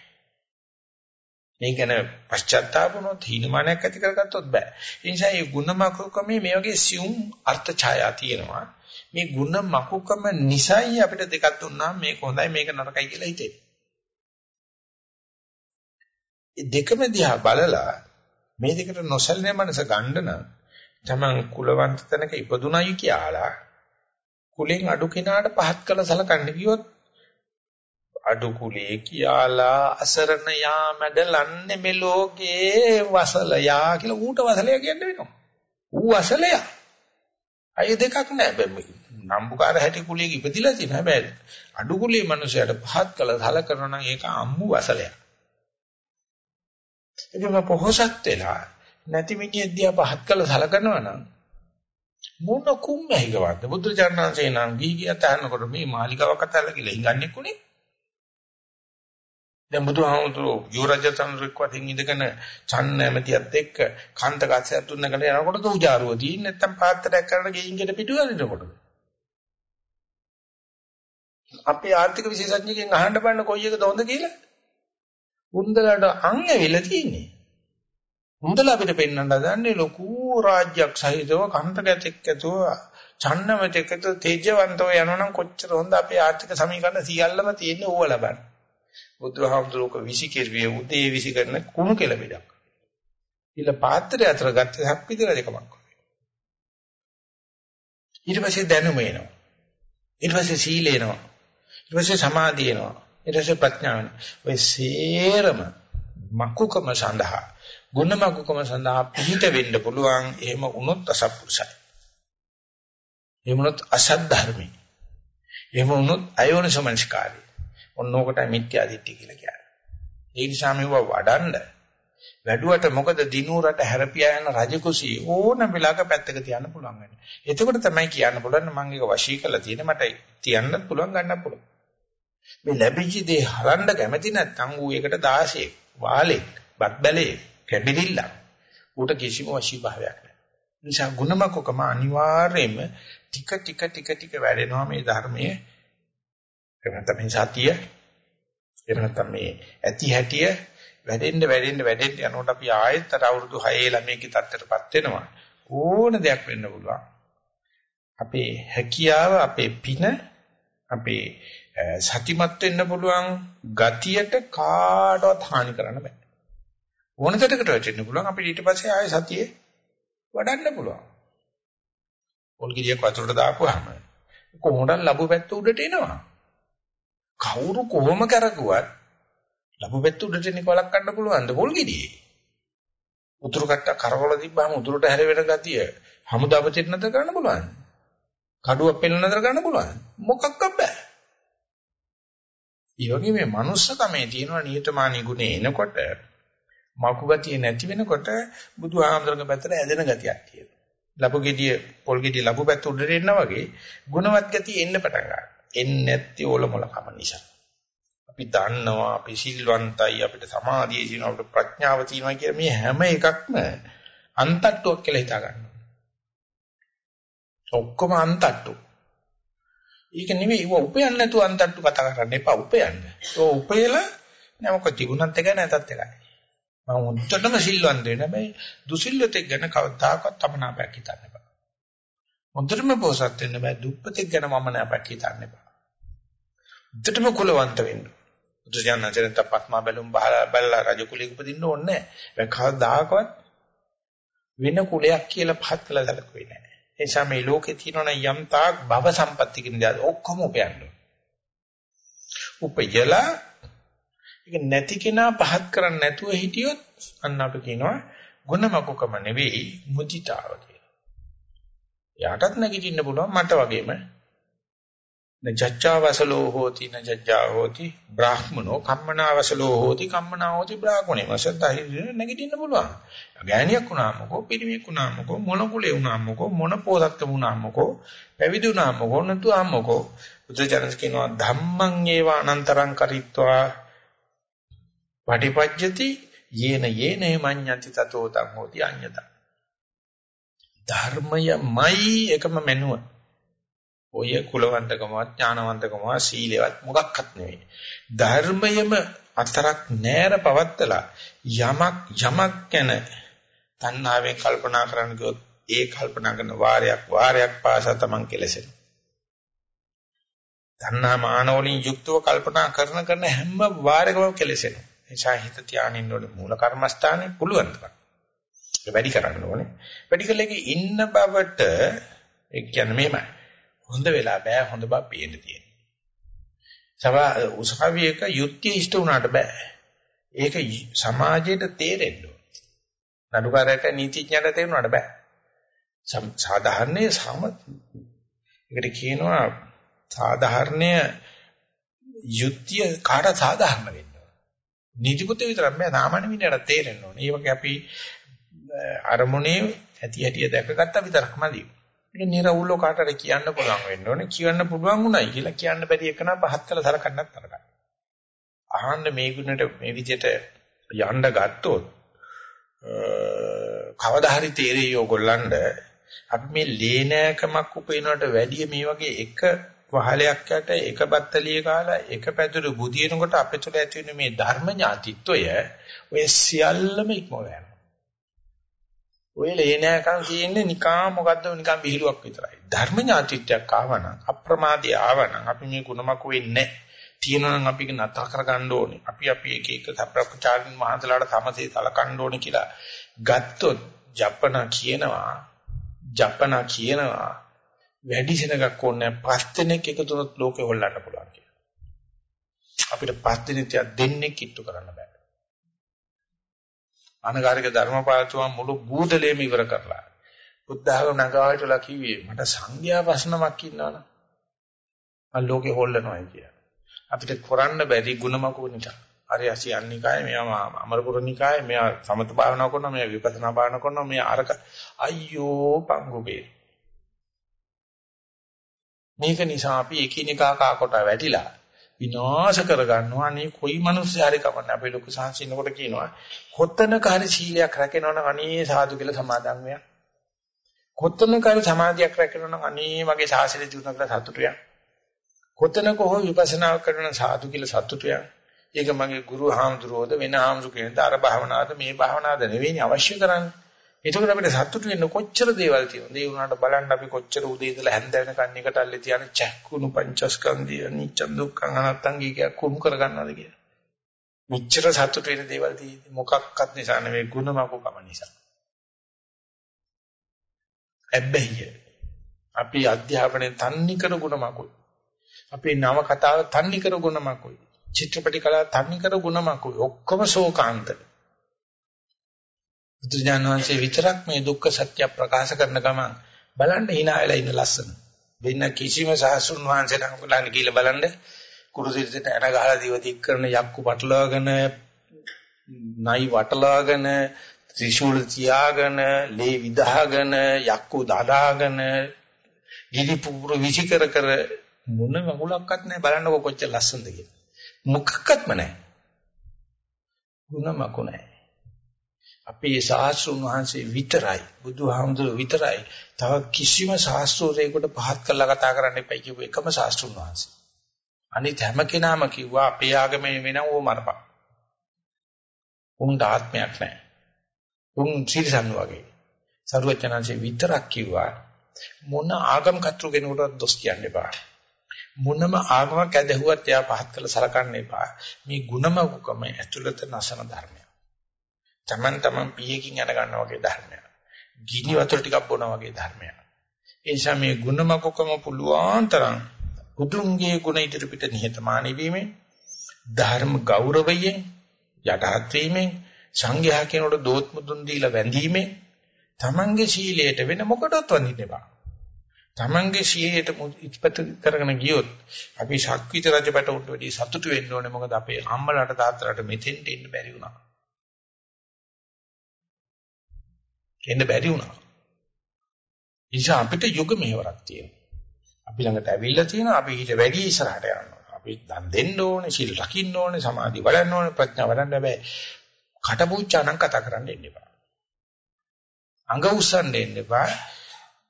මේ ගැන පශ්චාත්තාප වුණොත් හීනමානයක් ඇති කරගත්තොත් බෑ. ඒ නිසා මේ ಗುಣ මකුකමේ මේ වගේ සියුම් අර්ථ ඡායා තියෙනවා. මේ ಗುಣ මකුකම නිසයි අපිට දෙකක් දුන්නා මේක හොඳයි මේක නරකයි කියලා හිතෙන්නේ. දෙකම දිහා බලලා මේ දෙකට නොසැලෙන මනස ගන්න නම් Taman කුලවන්ත තැනක ඉපදුණයි කියලා කුලෙන් අඩු කෙනාට පහත් කළ සලකන්න ගියොත් අඩු කුලේ කියාලා අසරණ යා මැඩලන්නේ මේ ලෝකේ වසලයා කියලා ඌට වසලයා කියන්න වෙනවා. ඌ වසලයා. අය දෙකක් නෑ. නම්බුකාර හැටි කුලයක ඉපදිලා තියෙන හැබැයි අඩු කුලේ මිනිසයාට පහත් කළ සලකන නම් ඒක අම්මු වසලයක්. ඒකම පොහොසත් වෙලා නැති මිනිහෙක් දිහා පහත් කළ සලකනවා නම් මොන කුම්මැහිකවද බුදුචානන්සේ නම් ගිහි ගියත් අහනකොට මේ මාලිකාවක් අතල්ලා කියලා හිඟන්නේ කොනේ දැන් බුදුහාමුදුරුවෝ යුවරජ තනරුක් වතින් ඉඳගෙන චන්න නැමැතියත් එක්ක කාන්ත කස්සයක් තුනකට යනකොට උජාරුව තියෙන්නේ නැත්තම් පාත්‍රයක් කරන ගෙයින්ගෙට පිටුවලිනකොට අපි ආර්ථික විශේෂඥයෙක්ගෙන් අහන්න බන්න කොයි එකද හොඳ කියලා. උන්දලට අං ඇවිල්ලා තියෙන්නේ. හොඳලා අපිට පෙන්වන්න හදන්නේ ලොකු රාජ්‍යයක් සහිතව කන්ටගතෙක් ඇතුව ඡන්නමතෙක්ට තේජවන්තව යනවනම් කොච්චර හොඳ අපේ ආර්ථික සමීකරණ සියල්ලම තියෙන්නේ ඕව ලබන්න. බුදුහාමුදුරුවෝ විසි කෙරුවේ උදේ විසි කරන කුණු කෙලබිඩක්. ඊළ පාත්‍රය අතර ගත්ත හක්විතර දෙකමක්. ඊට පස්සේ දැනුම එනවා. ඊට පස්සේ සීල එනවා. ඊට පස්සේ සමාධිය එනවා. ඊට පස්සේ ප්‍රඥාව එනවා. ඔය සේරම මකුකම සඳහා ගුණ මකුකම සඳහා පිහිට වෙන්න පුළුවන්. එහෙම වුණොත් අසත්පුරුෂයි. එහෙම වුණොත් අසත් ධර්මයි. එහෙම වුණොත් අයෝනිසමනස්කාරී. ඔන්නෝකට මිත්‍යා දිට්ඨිය කියලා කියන්නේ. ඒ නිසා මේව වඩන්න වැඩුවට මොකද දිනුරට හැරපියා යන රජකුසී ඕන වෙලාවක පැත්තක තියන්න පුළුවන් වෙන්නේ. එතකොට තමයි කියන්න පුළුවන් මම ඒක වශී කරලා තියෙන මට තියන්නත් පුළුවන් ගන්නත් පුළුවන්. මේ ලැබිච්ච දේ හරන්න කැමති නැත්නම් ඌ ඒකට 16 වාලේ බත් බැලේ කැබිරිල්ල ඌට කිසිම වශී භාවයක් නැහැ. නිසා ගුණමකකම අනිවාර්යයෙන්ම ටික ටික ටික ටික වැඩෙනවා මේ ධර්මයේ එහෙම නැත්නම් මේ සතිය එහෙම නැත්නම් මේ ඇති හැටිය වැඩෙන්න වැඩෙන්න වැඩෙන්න යනකොට අපි ආයෙත් අර අවුරුදු 6 ළමයිගේ තත්ත්වයටපත් වෙනවා. ඕන දෙයක් වෙන්න පුළුවන්. අපේ හැකියාව, අපේ පින, අපේ සතිමත් වෙන්න පුළුවන් ගතියට කාටවත් හානි කරන්න බෑ. ඕන දෙයකට වැටෙන්න පුළුවන් අපිට ඊට පස්සේ ආයෙ සතියේ වඩන්න පුළුවන්. පොල්ගිරියක් වතුරට දාපුවාම කොහොමද ලැබු පැත්ත උඩට එනවා. කවුරු කොහොම කරකුවත් ලැබු පැත්ත උඩට එන කොලක් ගන්න පුළුවන්ද පොල් ගෙඩියේ? උතුරු කට්ට කරවල තිබ්බම උතුරට හැරෙවෙන ගතිය හමුදාපතිට නතර කරන්න පුළුවන්. කඩුවක් පෙන්න නතර කරන්න පුළුවන්. මොකක්ද බෑ. ඒ වගේ මේ මනුස්සකමේ තියෙන නියතමානී ගුණේ එනකොට මකු ගතිය නැති වෙනකොට බුදුහාමඳුරගේ පැත්තට ඇදෙන ගතියක් තියෙනවා. ලැබු ගෙඩිය පොල් ගෙඩිය ලැබු පැත්ත උඩට එනවා වගේ ගුණවත් ගතිය එන්න පටන් ගන්නවා. එන්නේ නැති ඕලොමල කම නිසා. අපි දන්නවා අපි සිල්වන්තයි අපිට සමාධිය තියෙනවා අපිට ප්‍රඥාව තියෙනවා කියන මේ හැම එකක්ම අන්තට්ටුවක් කියලා හිතා ගන්නවා. ඔක්කොම අන්තට්ටු. ඒක නෙවෙයි ඒව උපයන්න නැතුව අන්තට්ටු කතා කරන්න එපා උපයන්න. ඒක උපයලා නෑ මොකද තිබුණත් එකයි නැතත් එකයි. මම උන්ටම සිල්වන්ත වෙන හැබැයි දුසිල්ලතෙක් ගැන කවදාකවත් තමනාපයක් හිතන්න එපා. හොඳටම පොසත් වෙන්න බෑ දුප්පතෙක් ගැන මම නෑපක් හිතන්න එපා. උන්ටම කුලවන්ත වෙන්න. බුදුසයන්න්ට තපස්මා බැලුම් බලලා රජ කුලයක උපදින්න ඕනේ නැහැ. කවදාකවත් වෙන කුලයක් කියලා පහත් කළා දලකුවේ නැහැ. ඒ නිසා මේ ලෝකේ තියෙන යම් තාක් භව සම්පatti කියන දේ ඔක්කොම උපයන්න. උපයලා ඒක නැති කෙනා පහත් කරන්නේ නැතුව හිටියොත් අන්න අපි කියනවා ගුණමකුකම නෙවෙයි මුදිතාව කියලා. යාටත් නැගිටින්න පුළුවන් මට වගේම නජච්ඡාවසලෝ හෝති නජච්ඡා හෝති බ්‍රාහ්මනෝ කම්මනාවසලෝ හෝති කම්මනා හෝති බ්‍රාහ්මණේ වසතයි නැගිටින්න පුළුවන්. ගෑණියක් වුණාම මොකෝ පිරිමියෙක් වුණාම මොකෝ මොන කුලේ වුණාම මොකෝ මොන පොසත්කම වුණාම මොකෝ පැවිදි වුණාම මොකෝ නතු ආම මොකෝ බුදුචානන් කියනවා ධම්මං ඒව අනන්තරං කරිත්වා පටිපජ්ජති යේන යේනේ මඤ්ඤති තතෝ තං හෝති අඤ්ඤත ධර්මයමයි එකම මෙනුව ඔය කුලවන්තකමවත් ඥානවන්තකමවත් සීලවත් මොකක්වත් නෙවෙයි. ධර්මයම අතරක් නෑර පවත්තලා යමක් යමක් ගැන තණ්හාවෙන් කල්පනා කරන්න ගියොත් ඒ කල්පනා කරන වාරයක් වාරයක් පාසා තමන් කෙලසෙන. තණ්හා මානවලින් යුක්තව කල්පනා කරන කරන හැම වාරයකම කෙලසෙනවා. එනිසා හිත තියානින්න ඕනේ මූල කර්මස්ථානේ පුළුවන් තරම්. ඒක වැඩි කරන්න ඕනේ. වැඩි කළේ ඉන්න බවට ඒ කියන්නේ මෙහෙමයි. හොඳ වෙලා බෑ හොඳ බව පේන්න තියෙනවා. සමා උසාවියක යුක්තිය ඉෂ්ට වුණාට බෑ. ඒක සමාජයට තේරෙන්න ඕන. නඩුකාරයට නීතිඥයට තේරුණාට බෑ. සාධාරණයේ සම ඒකට කියනවා සාධාරණය යුක්තිය කාට සාධාරණ වෙන්න ඕන. නීතිපුතේ විතරක් බෑ සාමාන්‍ය මිනිහට තේරෙන්න ඕන. ඒ වගේ අපි අරමුණේ ඇති හැටිය දැකගත්තා විතරක්මදී. ඒක නිර්වුල්ව කාටද කියන්න පුළුවන් වෙන්න ඕනේ. කියන්න පුළුවන් උනායි කියලා කියන්න බැරි එක නම් පහත් කළ සලකන්නත් තරකයි. අහන්න මේ ගුණට මේ විදිහට යන්න ගත්තොත් කවදා හරි තේරෙයි ඕගොල්ලන්ට අපි මේ ලේනෑකමක් උපේනවට වැඩිය මේ වගේ එක වහලයක් යට එක බත්තලිය කාලා එක පැදුරු බුදිනකොට අපේ තුළ ඇති වෙන මේ ධර්ම ඥාතිත්වය ඔය සියල්ලම ඉක්මව යනවා. ඔය ලේනෑකම් කියන්නේ නිකා මොකද්ද නිකන් විහිළුවක් විතරයි. ධර්ම ඥාතිත්වයක් ආවනම් අප්‍රමාදී ආවනම් අපි මේ ගුණමක වෙන්නේ තියෙනවනම් අපි නතර කරගන්න ඕනේ. අපි අපි එක එක සප්‍රපචාරින් මහන්සලාට තමසේ සලකන්න ඕනේ කියලා ගත්තොත් ජපන කියනවා ජපන කියනවා වැඩි සෙනගක් ඕනේ පස් දිනක් එකතු වුණොත් ලෝකෙ හොල්ලන්න පුළුවන් කියලා. අපිට පස් දිනක් දෙන්නේ කිට්ටු කරන්න බෑ. අනගාരിක ධර්මපාලතුමා මුළු බූදලේම ඉවර කරලා. බුද්ධාව නගාවටලා කිව්වේ මට සංඥා ප්‍රශ්නමක් ඉන්නවනම් මම ලෝකේ හොල්ලනවා කියලා. අපිට කරන්න බැරි ಗುಣමකෝ නිසා. හරි අසියන්නිකාය මෙයා අමරපුරනිකාය මෙයා සමත භාවනා කරනවා මෙයා විපස්සනා භාවනා කරනවා මෙයා අරක අයියෝ පංගුබේ. මේක නිසා අපි එකිනෙකා කා කොට වැටිලා විනාශ කරගන්නවා. අනේ කොයි මිනිස්සු හරි කමන්නේ අපේ ලොකු සංසින්නකොට කියනවා කොතනක හරි සීලයක් රැකෙනවනම් අනේ සාදු කියලා සමාදන් වෙයක්. කොතනක හරි සමාධියක් රැකෙනවනම් අනේ මගේ සාසනෙ දිනුනා කියලා සතුටුයක්. කොතනක හෝ විපස්සනා කරන සාදු කියලා සතුටුයක්. ඒක මගේ ගුරු හාමුදුරුවෝද වෙන හාමුදුරු කෙනෙක්ද අර භාවනාවද මේ භාවනාවද නෙවෙයි අවශ්‍ය කරන්නේ. එතකොට අපිට සතුටු වෙන්න කොච්චර දේවල් තියෙනවද? ඒ වුණාට බලන්න අපි කොච්චර උදේ ඉඳලා හැන්ද වෙනකන් එකටල්ලේ තියන චක්කුණු පංචස්කන්ධය අනිච්ච දුක්ඛං අනත්තං කිය කුණු කරගන්නවද කියලා. මෙච්චර සතුටු වෙන දේවල් තියෙන්නේ මොකක්වත් නිසා නෙවෙයි ಗುಣමකම නිසා. ඇබ්බැහිය. අපි අධ්‍යාපනයේ තන්නේ කර ಗುಣමකුයි. අපේ නව කතාව තන්නේ කර ಗುಣමකුයි. චිත්‍රපටි කලාව තන්නේ කර ಗುಣමකුයි. ඔක්කොම ශෝකාන්තයි. බුදුජාන විශ්ේ විතරක් මේ දුක්ඛ සත්‍ය ප්‍රකාශ කරන ගමන් බලන්න hina වෙලා ඉන්න ලස්සන. වෙන කිසිම සාසුන් වහන්සේ නම් බලන්න කියලා බලන්න කුරුසිරිට එන ගහලා දිවතික් කරන යක්කු පටලවාගෙන නයි වටලාගෙන ත්‍රිශූල තියාගෙන ලේ විදාගෙන යක්කු දඩාගෙන ගිනි පුපුර විසිකර කර මොන මගුලක්වත් නැහැ බලන්නකො කොච්චර ලස්සනද කියලා. මොකක්වත්ම නැහැ. ಗುಣමක නැහැ. අපේ ශාස්ත්‍රුන් වහන්සේ විතරයි බුදුහාමුදුරුවෝ විතරයි තව කිසිම ශාස්ත්‍රෝරේකට පහත් කරලා කතා කරන්න එපයි කියපු එකම ශාස්ත්‍රුන් වහන්සේ. අනිත් හැම කෙනාම කිව්වා අපේ ආගමේ වෙනම ඕ මරපන්. උන්ට ආත්මයක් නැහැ. උන් සිරිසන් වගේ. සරුවචනංශේ විතරක් කිව්වා මොන ආගම් කතරු කෙනෙකුටවත් දොස් කියන්න එපා. මොනම ආගමක් ඇදහුවත් එයා පහත් කළ සලකන්න එපා. මේ ಗುಣමකුකම ඇතුළත නැසන ධර්මයක්. Taman taman පියකින් යන ගන්නා වගේ ධර්මයක්. ගිනි වතුර ටිකක් බොනා වගේ ධර්මයක්. ඒ නිසා මේ ಗುಣමකුකම පුළුවන් තරම් බුදුන්ගේ ගුණ ඉදිරි පිට නිහතමානී වීමෙන් ධර්ම ගෞරවයෙන් යටහත් වීමෙන් සංඝයා කෙනෙකුට දෝත් මුදුන් දීලා වැඳීමෙන් තමන්ගේ සීලයට වෙන මොකටවත් වඳින්න එපා. Tamange සියයට ඉස්පත කරගෙන ගියොත් අපි ශක්විත රජපට උන්ට වැඩි සතුටු වෙන්න ඕනේ මොකද අපේ අම්මලාට තාත්තලාට මෙතෙන්ට එන්න බැරි වුණා. එන්න බැරි වුණා. නිසා අපිට යුග මෙහෙවරක් තියෙනවා. අපි ළඟට ඇවිල්ලා තියෙනවා අපි ඊට වැඩි ඉස්සරහට යනවා. අපි දන් දෙන්න ඕනේ, සීල් රකින්න ඕනේ, සමාධි වඩන්න ඕනේ, ප්‍රඥා වඩන්න බෑ. කටපූච්චානම් කතා කරන්න එන්න එපා. අඟ උස්සන්න එන්න එපා.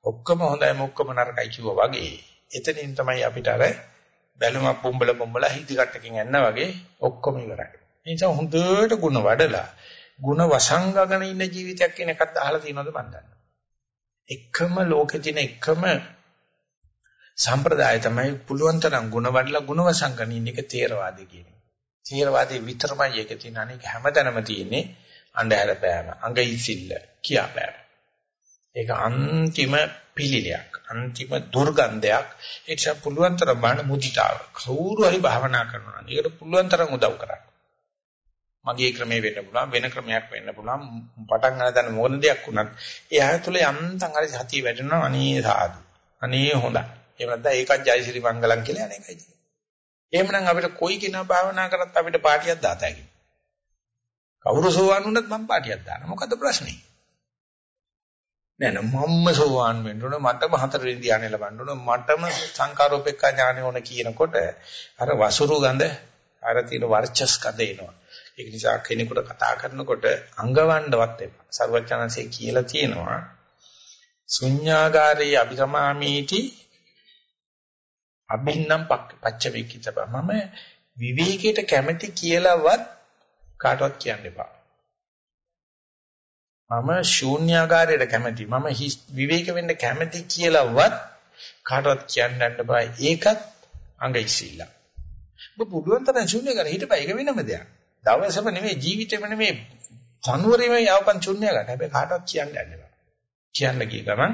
ඔක්කොම හොඳයි ඔක්කොම නරකයි කිව්වා වගේ එතනින් තමයි අපිට අර බැලුමක් බොම්බල බොම්බල හිතිකටකින් යන්න වගේ ඔක්කොම ඉවරයි. ඒ නිසා හොඳට ಗುಣ වඩලා ಗುಣ වසංගගෙන ඉන්න ජීවිතයක් කියන එකත් අහලා තියෙනවද මන් දන්නේ. එකම ලෝකේ තියෙන එකම සම්ප්‍රදාය තමයි පුළුවන් තරම් ಗುಣ වඩලා ಗುಣ වසංගගෙන ඉන්න එක තේරවාදී කියන්නේ. තේරවාදී විතරමයි ඒක තියෙන අනික හැමතැනම තියෙන්නේ අන්ධහැර පෑම, අඟ ඉසිල්ල, කියා පෑම. ඒක අන්තිම පිළිලයක්. අන්තිම දුර්ගන්ධයක්. ඒ නිසා පුළුවන් තරම් බාන මුදිතාව. කවුරු හරි භාවනා කරනවා. ඒකට පුළුවන් තරම් උදව් කරන්න. මගේ ක්‍රමේ වෙන්න පුළුවන් වෙන ක්‍රමයක් වෙන්න පුළුවන්. පටන් ගන්න තැන මොන දෙයක් වුණත් එයා තුළ යන්තම් හරි සතිය වැඩෙනවා අනේ සාදු. අනේ හොඳයි. එහෙම නැත්නම් ඒකත් ජයසිරි මංගලම් කියලා අනේකයි තියෙන්නේ එහෙමනම් අපිට කොයි කෙනා භාවනා කරත් අපිට පාටියක් දාතයි කවුරු සෝවන් වුණත් මම පාටියක් දානවා මොකද ප්‍රශ්නේ? නෑ නෑ මම්ම සෝවාන් වෙන්න ඕන මටම හතරවෙනි ධානය ලබන්න ඕන මටම සංකාරෝපේක්ඛා ඥානය ඕන කියනකොට අර වසුරු ගඳ අර තියෙන වර්චස් කඳ එනවා. ඒක නිසා කෙනෙකුට කතා කරනකොට අංගවණ්ඩවත් එපා සර්වඥාන්සේ කියලා තියෙනවා ශුඤ්ඤාගාරේ අභිරමාමීටි අබින්නම් පච්ච වේකිතබ මම විවේකයට කැමති කියලාවත් කාටවත් කියන්න එපා මම ශූන්‍යාකාරයට කැමති. මම විවේක වෙන්න කැමති කියලාවත් කාටවත් කියන්න යන්න බෑ. ඒකත් අඟ ඉසිලා. ඔබ පුළුවන් තරම් ශූන්‍යකාරය හිටපයි ඒක වෙනම දෙයක්. දවසම නෙමෙයි ජීවිතේම නෙමෙයි තනුවරේම යවපන් ශූන්‍යකාරය. හැබැයි කාටවත් කියන්න යන්න බෑ. කියන්න ගිය ගමන්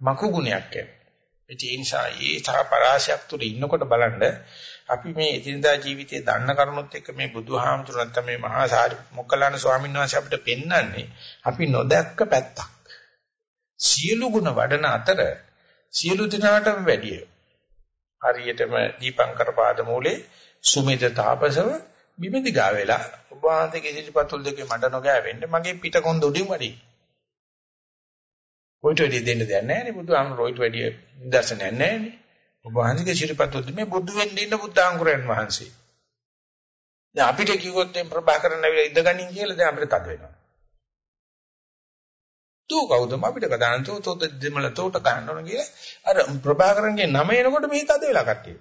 මකු ගුණයක් එනවා. ඒ නිසා ඒ තරහ පරාශයක් තුල ඉන්නකොට බලන්න අපි මේ එදිනදා ජීවිතයේ දන්න කරුණුත් එක්ක මේ බුදුහාමුදුර නැත්නම් මේ මහා සාරි මොක්කලාන ස්වාමීන් වහන්සේ අපිට පෙන්වන්නේ අපි නොදැක්ක පැත්තක්. සියලු ගුණ වඩන අතර සියලු දිනාටම වැඩිය. හරියටම දීපංකර පාදමූලේ සුමිත තාපසව බිමදිගා වෙලා ඔබ වහන්සේගේ සිසිපතුල් දෙකේ මඩ නොගෑවෙන්න මගේ පිටකොන්ද උඩින් වඩි. ඔයිට වැඩි දෙන්න දෙයක් නැහැ නේ බුදුහාමුදුරුවෝ ඔයිට වැඩි දර්ශනයක් නැහැ නේ. ඔබ වහන්සේගේ ශිරපත්වල මේ බුදු වෙන්න ඉන්න බුද්ධාංකුරයන් වහන්සේ. දැන් අපිට කිව්වොත් දැන් ප්‍රභාකරන් ඇවිල්ලා ඉඳගනින් කියලා දැන් අපිට තද වෙනවා. තෝ කවුද අපිට කතාන තෝ තෝ දෙමළ තෝට ගන්න ඕන කියලා අර ප්‍රභාකරන්ගේ නම එනකොට මේ තද වෙලා කට්ටිය.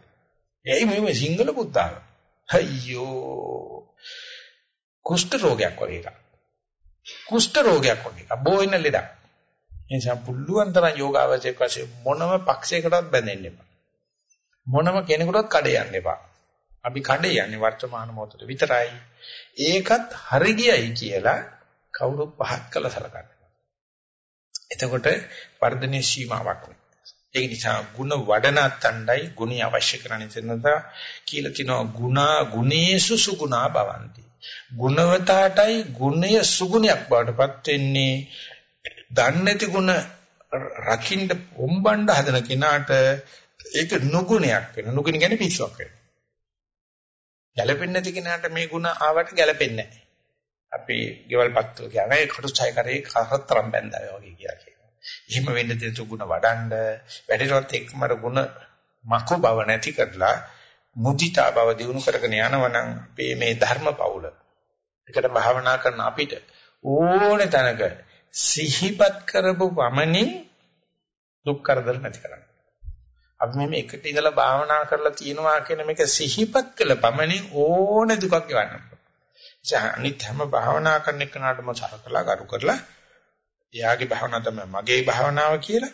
එයි මේ සිංගල බුද්ධාගම. අයියෝ කුෂ්ඨ රෝගයක් වගේ එකක්. කුෂ්ඨ රෝගයක් වගේ එකක්. බෝ වෙන ලෙඩක්. ඒ නිසා පුළුවන් තරම් යෝගාවචක වශයෙන් මොනම පක්ෂයකටවත් බැඳෙන්න එපා. මොනම කෙනෙකුටවත් කඩේ යන්න එපා. අපි කඩේ යන්නේ වර්තමාන මොහොතේ විතරයි. ඒකත් හරි ගියයි කියලා කවුරු පහත් කළ සලකන්න. එතකොට වර්ධනයේ සීමාවක් නෑ. ඒක නිසා ಗುಣ වඩනත්තණ්ඩයි ගුණي අවශ්‍ය කරන්නේ තනදා කියලා තිනවා ಗುಣා ගුණේසු සුගුණා භවಂತಿ. ගුණවතාටයි ගුණය සුගුණයක් බවටපත් වෙන්නේ. දන්නේ නැති ගුණ රකින්න පොම්බණ්ඩ හදන කෙනාට ඒක නුගුණයක් වෙන. නුගුණ කියන්නේ පිස්සුවක් වෙන. ගැළපෙන්නේ නැති කෙනාට මේ ಗುಣ ආවට ගැළපෙන්නේ නැහැ. අපි ගෙවල් පත්තු කියන්නේ කටුචය කරේ කරතරම් බැඳා වගේ කියලා. කියනවා. එහෙම වෙන්න දෙන තුගුණ වඩන්න වැඩිරොත් එක්මර ಗುಣ මකු බව නැති කරලා මුදිතා බව දිනු කරගෙන යනවනම් අපේ මේ ධර්ම පවුල එකට භාවනා කරන අපිට ඕනේ තැනක සිහිපත් කරපු වමනින් දුක් කරදර නැති කරන්න. අපි මේ එකට ඉඳලා භාවනා කරලා තියෙනවා කියන මේක සිහිපත් කළ පමණින් ඕන දුකක් ගන්න පුළුවන්. අනිත් හැම භාවනා කරන එකනටම සරකලා කරු කරලා එයාගේ භාවනාව තමයි මගේ භාවනාව කියලා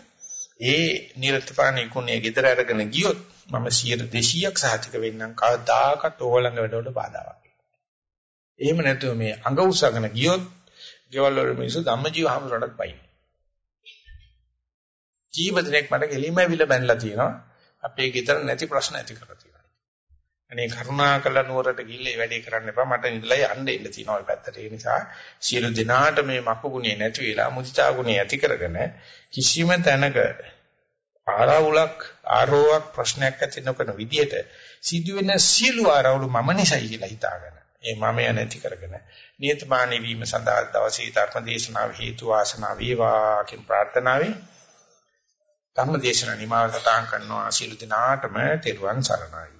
ඒ නිර්ත්‍පාණී කුණේ gedara අරගෙන ගියොත් මම 100 200ක් සහතික වෙන්නම් කවදාකවත් ඕලඟ වැඩවලට බාධාවක්. එහෙම නැතුව මේ අඟ උසගෙන ගියොත් ගෙවල් වල මිනිස්සු ධම්මජීව හැමරටත් පයින්. ජීවිතයක් මට ගෙලින්ම ඇවිල්ලා බැනලා තියෙනවා. අපේ ගෙදර නැති ප්‍රශ්න ඇති කරලා තියෙනවා. අනේ කරුණාකරලා නුවරට ගිහිල්ලා මේ වැඩේ කරන්න එපා. මට ඉඳලා යන්න ඉන්න තියෙනවා ඔය පැත්තට. ඒ නිසා සියලු දෙනාට මේ මකුගුණේ නැති වෙලා මුදිතා ගුණේ ඇති කරගෙන කිසිම තැනක ආරවුලක් ආරෝවක් ප්‍රශ්නයක් ඇති නොකරන විදිහට සිදුවෙන සියලු ආරවුලු මම නිසයි කියලා හිතාගෙන ඒ මමය නැති කරගෙන නියතමානී වීම සඳහා දවසේ ධර්ම දේශනාව හේතු වාසනා වේවා කියන ප්‍රාර්ථනාවෙන් ධර්ම දේශනා නිමාව සටහන් කරනවා සියලු දිනාටම තෙරුවන් සරණයි